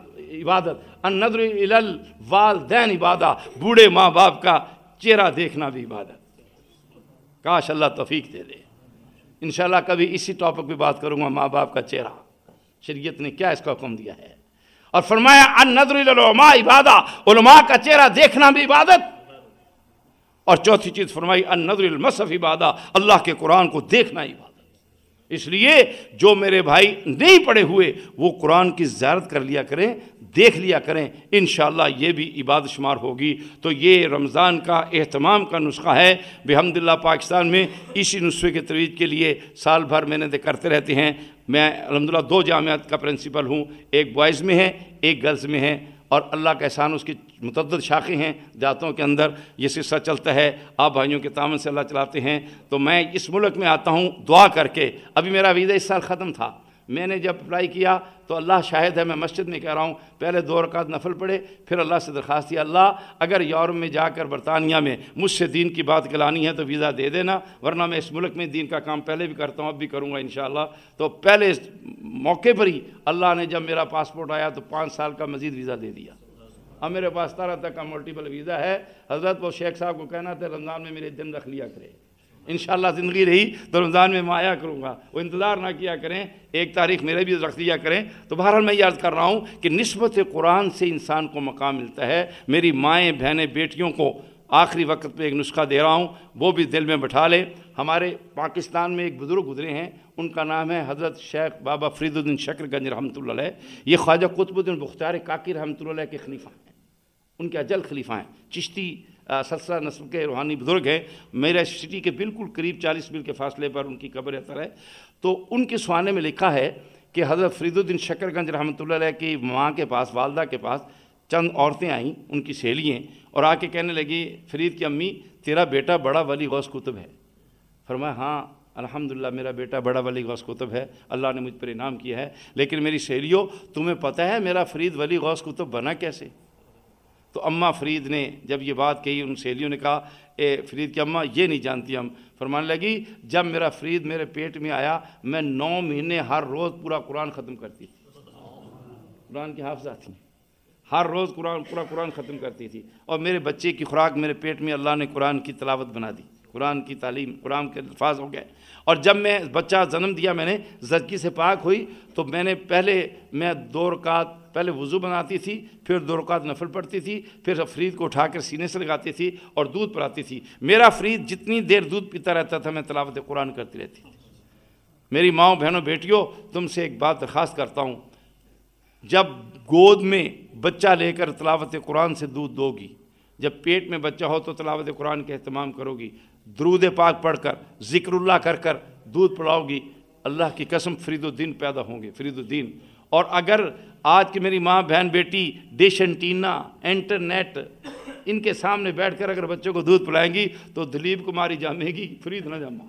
عبادت النظر الوالدین عبادہ، بوڑھے ماں باپ کا چہرہ دیکھنا بھی عبادت۔ کاش اللہ توفیق دے دے۔ انشاءاللہ کبھی اسی ٹاپک پہ بات کروں گا، ماں باپ کا چہرہ۔ شریعت نے کیا اس کا حکم دیا ہے؟ اور فرمایا النظر العلماء عبادہ، علماء کا چہرہ دیکھنا بھی عبادت۔ اور چوتھی چیز فرمائی ان نظر المصف عبادہ، اللہ کے قرآن کو دیکھنا عبادت۔ اس لیے جو میرے بھائی نہیں پڑھے ہوئے، وہ قرآن کی زیارت کر لیا کریں، دیکھ لیا کریں، انشاءاللہ یہ بھی عبادت شمار ہوگی۔ تو یہ رمضان کا اہتمام کا نسخہ ہے۔ بحمد اللہ پاکستان میں اسی نسخے کے ترویج کے لیے سال بھر محنتیں کرتے رہتے ہیں۔ میں الحمدللہ دو جامعات کا پرنسپل ہوں۔ ایک بوائز میں ہے ایک گرلز میں ہے اور اللہ کا احسان اس کی متعدد شاخیں ہیں، جاتوں کے اندر یہ سلسلہ چلتا ہے۔ آپ بھائیوں کے تعاون سے اللہ چلاتے ہیں۔ تو میں اس ملک میں آتا ہوں دعا کر کے۔ ابھی میرا ویزا اس سال ختم تھا۔ میں نے جب اپلائی کیا تو اللہ شاہد ہے، میں مسجد میں کہہ رہا ہوں، پہلے دو رکعت نفل پڑے پھر اللہ سے درخواست کی اللہ اگر یورپ میں جا کر برطانیہ میں مجھ سے دین کی بات کلانی ہے تو ویزا دے دینا، ورنہ میں اس ملک میں دین کا کام پہلے بھی کرتا ہوں، اب بھی کروں گا انشاءاللہ۔ تو پہلے موقع پر ہی اللہ نے جب میرا پاسپورٹ آیا تو پانچ سال کا مزید ویزا دے دیا۔ اب میرے پاس طرح تک کا ملٹیپل ویزا ہے۔ حضرت وہ شیخ صاحب کو کہنا تھا، رمضان میں میرے دن رکھ لیا کرے۔ انشاءاللہ زندگی رہی تو رمضان میں میں آیا کروں گا۔ وہ انتظار نہ کیا کریں، ایک تاریخ میرے بھی رکھ دیا کریں۔ تو بہرحال میں یاد کر رہا ہوں کہ نسبت قرآن سے انسان کو مقام ملتا ہے۔ میری مائیں، بہنیں، بیٹیوں کو آخری وقت پہ ایک نسخہ دے رہا ہوں، وہ بھی دل میں بٹھا لے ہمارے پاکستان میں ایک بزرگ گزرے ہیں، ان کا نام ہے حضرت شیخ بابا فرید الدین شکر گنج رحمۃ اللہ علیہ۔ یہ خواجہ قطب الدین بختار کاکی رحمۃ اللہ علیہ کے خلیفہ ہیں۔ ان کے اجل خلیفہ ہیں۔ چشتی سلسلہ نسل کے روحانی بزرگ ہیں۔ میرے سٹی کے بالکل قریب چالیس میل کے فاصلے پر ان کی قبر اثر ہے۔ تو ان کے سوانے میں لکھا ہے کہ حضرت فرید الدین شکر گنج رحمۃ اللہ علیہ کی ماں کے پاس، والدہ کے پاس چند عورتیں آئیں، ان کی سہیلیاں اور آ کے کہنے لگی، فرید کی امی، تیرا بیٹا بڑا ولی غوث کتب ہے۔ فرمایا ہاں الحمدللہ، میرا بیٹا بڑا ولی غوث کتب ہے۔ اللہ نے مجھ پر انعام کیا ہے۔ لیکن میری سہیلیوں، تمہیں پتہ ہے میرا فرید ولی غوث کتب بنا کیسے؟ تو اماں فرید نے جب یہ بات کہی، ان سہیلیوں نے کہا، اے فرید کی اماں یہ نہیں جانتی ہم. فرمانے لگی، جب میرا فرید میرے پیٹ میں آیا، میں نو مہینے ہر روز پورا قرآن ختم کرتی تھی۔ قرآن کی حافظہ تھی۔ ہر روز قرآن، پورا قرآن ختم کرتی تھی۔ اور میرے بچے کی خوراک میرے پیٹ میں اللہ نے قرآن کی تلاوت بنا دی۔ قرآن کی تعلیم، قرآن کے الفاظ ہو گئے۔ اور جب میں بچہ جنم دیا میں نے زدگی سے پاک ہوئی، تو میں نے پہلے میں دو رکعت پہلے وضو بناتی تھی، پھر دو رکعت نفل پڑتی تھی، پھر فرید کو اٹھا کر سینے سے لگاتی تھی اور دودھ پڑاتی تھی۔ میرا فرید جتنی دیر دودھ پیتا رہتا تھا، میں تلاوت قرآن کرتی رہتی تھی۔ میری ماؤں، بہنوں، بیٹیوں، تم سے ایک بات درخواست کرتا ہوں۔ جب گود میں بچہ لے کر تلاوت قرآن سے دودھ دو گی جب پیٹ میں بچہ ہو تو تلاوت قرآن کے اہتمام کرو گی۔ درود پاک پڑھ کر، ذکر اللہ کر کر دودھ پڑاؤ گی۔ اللہ کی قسم فرید الدین پیدا ہوں گے، فرید الدین۔ اور اگر آج کی میری ماں، بہن، بیٹی ڈش انٹینا انٹرنیٹ، ان کے سامنے بیٹھ کر اگر بچوں کو دودھ پلائیں گی تو دلیپ کماری جامے گی۔ فرید نہ جامع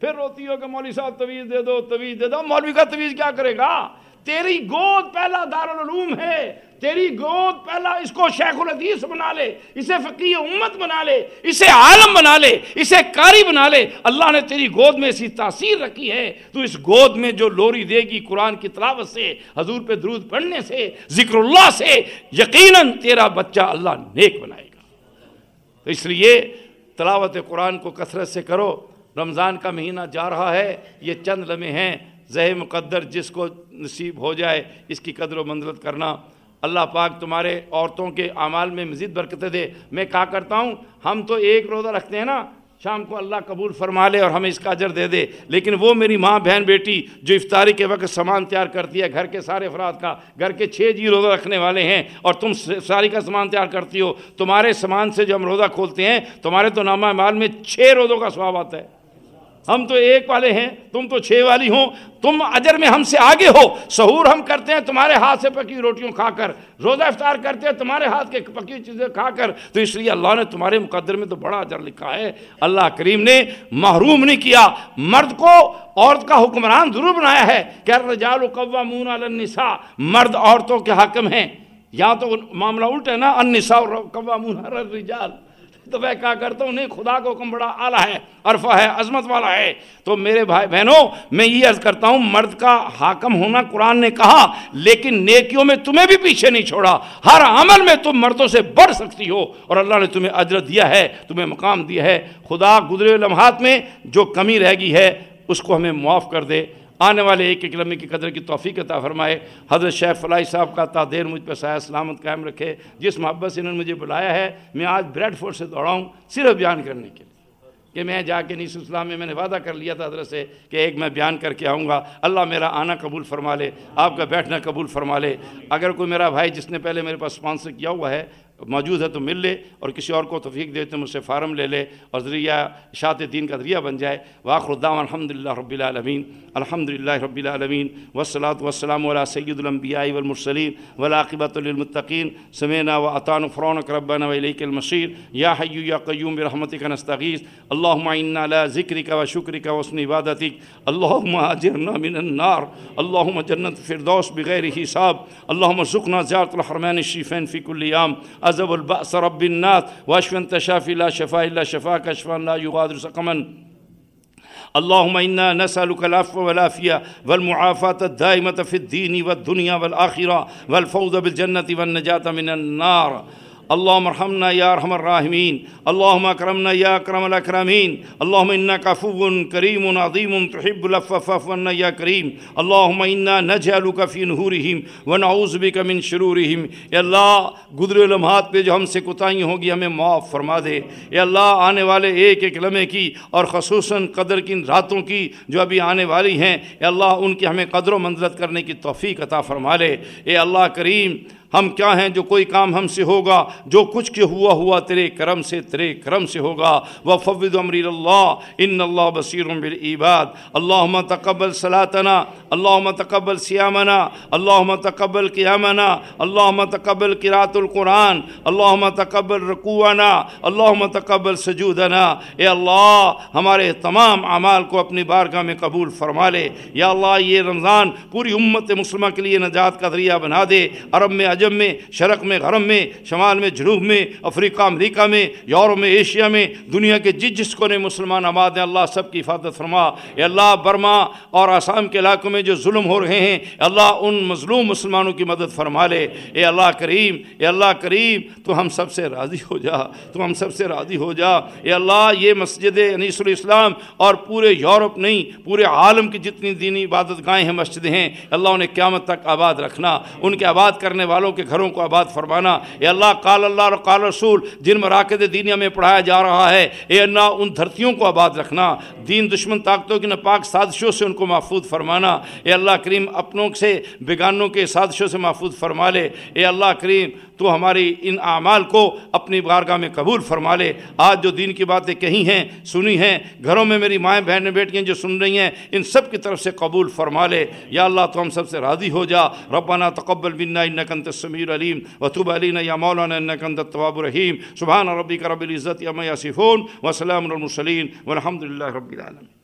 پھر روتی ہو کہ مولوی صاحب تویز دے دو تویز دے دو۔ مولوی کا تویز کیا کرے گا؟ تیری گود پہلا دارالعلوم ہے۔ تیری گود پہلا اس کو شیخ الحدیث بنا لے، اسے فقی امت بنا لے، اسے عالم بنا لے، اسے کاری بنا لے۔ اللہ نے تیری گود میں ایسی تاثیر رکھی ہے، تو اس گود میں جو لوری دے گی قرآن کی تلاوت سے، حضور پہ درود پڑھنے سے، ذکر اللہ سے، یقیناً تیرا بچہ اللہ نیک بنائے گا۔ تو اس لیے تلاوت قرآن کو کثرت سے کرو۔ رمضان کا مہینہ جا رہا ہے، یہ چند لمحے ہیں۔ زہ مقدر جس کو نصیب ہو جائے، اس کی قدر و منزلت کرنا۔ اللہ پاک تمہارے عورتوں کے اعمال میں مزید برکتیں دے۔ میں کہا کرتا ہوں، ہم تو ایک روزہ رکھتے ہیں نا، شام کو اللہ قبول فرما لے اور ہمیں اس کا اجر دے دے۔ لیکن وہ میری ماں، بہن، بیٹی جو افطاری کے وقت سامان تیار کرتی ہے، گھر کے سارے افراد کا، گھر کے چھ جی روزہ رکھنے والے ہیں اور تم ساری کا سامان تیار کرتی ہو، تمہارے سامان سے جو ہم روزہ کھولتے ہیں، تمہارے تو نامہ مال میں چھ روزوں کا سواب آتا ہے۔ ہم تو ایک والے ہیں، تم تو چھ والی ہوں، تم اجر میں ہم سے آگے ہو، سہور ہم کرتے ہیں تمہارے ہاتھ سے پکی روٹیوں کھا کر، روزہ افطار کرتے ہیں تمہارے ہاتھ کے پکی چیزیں کھا کر، تو اس لیے اللہ نے تمہارے مقدر میں تو بڑا اجر لکھا ہے۔ اللہ کریم نے محروم نہیں کیا، مرد کو عورت کا حکمران ضرور بنایا ہے کہ رجال قوامون علی النساء، مرد عورتوں کے حاکم ہیں۔ یا تو معاملہ الٹ ہے نا، النساء قوامون علی الرجال۔ تو میں کہا کرتا ہوں، نہیں، خدا کا حکم بڑا اعلیٰ ہے، عرفہ ہے، عظمت والا ہے۔ تو میرے بھائی بہنوں، میں یہ عرض کرتا ہوں، مرد کا حاکم ہونا قرآن نے کہا، لیکن نیکیوں میں تمہیں بھی پیچھے نہیں چھوڑا۔ ہر عمل میں تم مردوں سے بڑھ سکتی ہو، اور اللہ نے تمہیں اجرت دیا ہے، تمہیں مقام دیا ہے۔ خدا گزرے لمحات میں جو کمی رہ گئی ہے، اس کو ہمیں معاف کر دے۔ آنے والے ایک ایک لمحے کی قدر کی توفیق عطا فرمائے۔ حضرت شیخ فلائی صاحب کا تا دیر مجھ پہ سایہ سلامت قائم رکھے۔ جس محبت سے انہوں نے مجھے بلایا ہے، میں آج بریڈ فورڈ سے دوڑا ہوں صرف بیان کرنے کے لیے۔ کہ میں جا کے نہیں اسلام میں میں نے وعدہ کر لیا تھا حضرت سے کہ ایک میں بیان کر کے آؤں گا۔ اللہ میرا آنا قبول فرما لے، آپ کا بیٹھنا قبول فرما لے۔ اگر کوئی میرا بھائی جس نے پہلے میرے پاس اسپانسر کیا ہوا ہے موجود ہے تو مل لے اور کسی اور کو توفیق دے تو مجھ سے فارم لے لے اور ذریعہ اشاعت دین کا ذریعہ بن جائے۔ واخر الدام الحمد للہ رب العالمین۔ الحمد للہ رب العالمین۔ وصلاۃ وسلم علیہ سید الانبیاء والمرسلین ولاقبۃ للمتقین۔ سمینا و عطان فرون ربنا ولیک المشیر یا حیو یا قیوم برحمتک نستغیث۔ اللہم عنا علی ذکرک و شکرک و حسن عبادتک۔ اللہم اجرنا من النار۔ اللہم جنت فردوس بغیر حساب۔ اللہم سکنا زیارت الحرمین الشیفین فی کل یام۔ عذب البأس رب الناس. وأشف أنت شافي لا شفاء إلا شفاك اشفا لا يغادر سقما. اللهم إنا نسألك العفو والعافية والمعافاة الدائمة في الدين والدنيا والآخرة والفوز بالجنة والنجاة من النار. اللهم ارحمنا يا ارحم الراحمين اللهم اكرمنا يا اكرم الاكرمين اللهم انك عفو كريم عظيم تحب العفو فاعف عنا يا كريم اللهم انا نجعلك في نحورهم ونعوذ بك من شرورهم اے اللہ، گزرے لمحات پہ جو ہم سے کوتاہیاں ہوگی، ہمیں معاف فرما دے۔ اے اللہ، آنے والے ایک ایک لمحے کی اور خصوصاً قدر کی راتوں کی جو ابھی آنے والی ہیں، اے اللہ، ان کی ہمیں قدر و منزلت کرنے کی توفیق عطا فرما لے۔ اے اللہ کریم ہم کیا ہیں جو کوئی کام ہم سے ہوگا، جو کچھ کے ہوا ہوا تیرے کرم سے، تیرے کرم سے ہوگا۔ وہ فوید امری اللہ ان اللہ بصیر بالعباد۔ اللہم تقبل صلاتنا اللہم تقبل سیامنا اللہم تقبل قیامنا اللہم تقبل قرات القرآن اللہم تقبل رکوعنا اللہم تقبل سجودنا۔ اے اللہ، ہمارے تمام اعمال کو اپنی بارگاہ میں قبول فرما لے۔ یا اللہ، یہ رمضان پوری امت مسلمہ کے لیے نجات کا ذریعہ بنا دے۔ عرب میں عجب میں، شرق میں غرم میں، شمال میں، جنوب میں، افریقہ، امریکہ میں، یورپ میں، ایشیا میں، دنیا کے جس جس کو نے مسلمان آباد ہیں، اللہ سب کی حفاظت فرما۔ اے اللہ، برما اور آسام کے علاقوں میں جو ظلم ہو رہے ہیں اللہ، ان مظلوم مسلمانوں کی مدد فرما لے۔ اے اللہ کریم، اے اللہ کریم، تو ہم سب سے راضی ہو جا، تو ہم سب سے راضی ہو جا۔ اے اللہ، یہ مسجد انیس الاسلام اور پورے یورپ نہیں، پورے عالم کی جتنی دینی عبادت گاہیں ہیں، مسجدیں ہیں، اللہ انہیں قیامت تک آباد رکھنا۔ ان کے آباد کرنے والوں کے گھروں کو آباد فرمانا۔ اے اللہ، قال اللہ اور قال رسول، جن مراکز دینیا میں پڑھایا جا رہا ہے، اے اللہ، ان دھرتیوں کو آباد رکھنا۔ دین، دشمن، طاقتوں کی ناپاک سازشوں سے ان کو محفوظ فرمانا۔ اے اللہ، کریم، اپنوں سے، بیگانوں کے سازشوں سے محفوظ فرما لے۔ اے اللہ، کریم تو ہماری ان اعمال کو اپنی بارگاہ میں قبول فرما لے۔ آج جو دین کی باتیں کہی ہیں، سنی ہیں، گھروں میں میری مائیں بہنیں بیٹیاں جو سن رہی ہیں، ان سب کی طرف سے قبول فرما لے۔ یا اللہ تو ہم سب سے راضی ہو جا۔ ربنا تقبل بنا انک انت السمیع العلیم وتوب علینا یا مولانا انک انت التواب الرحیم۔ سبحان ربک رب العزت عما یصفون وسلام علی المرسلین والحمد للہ رب العالمین۔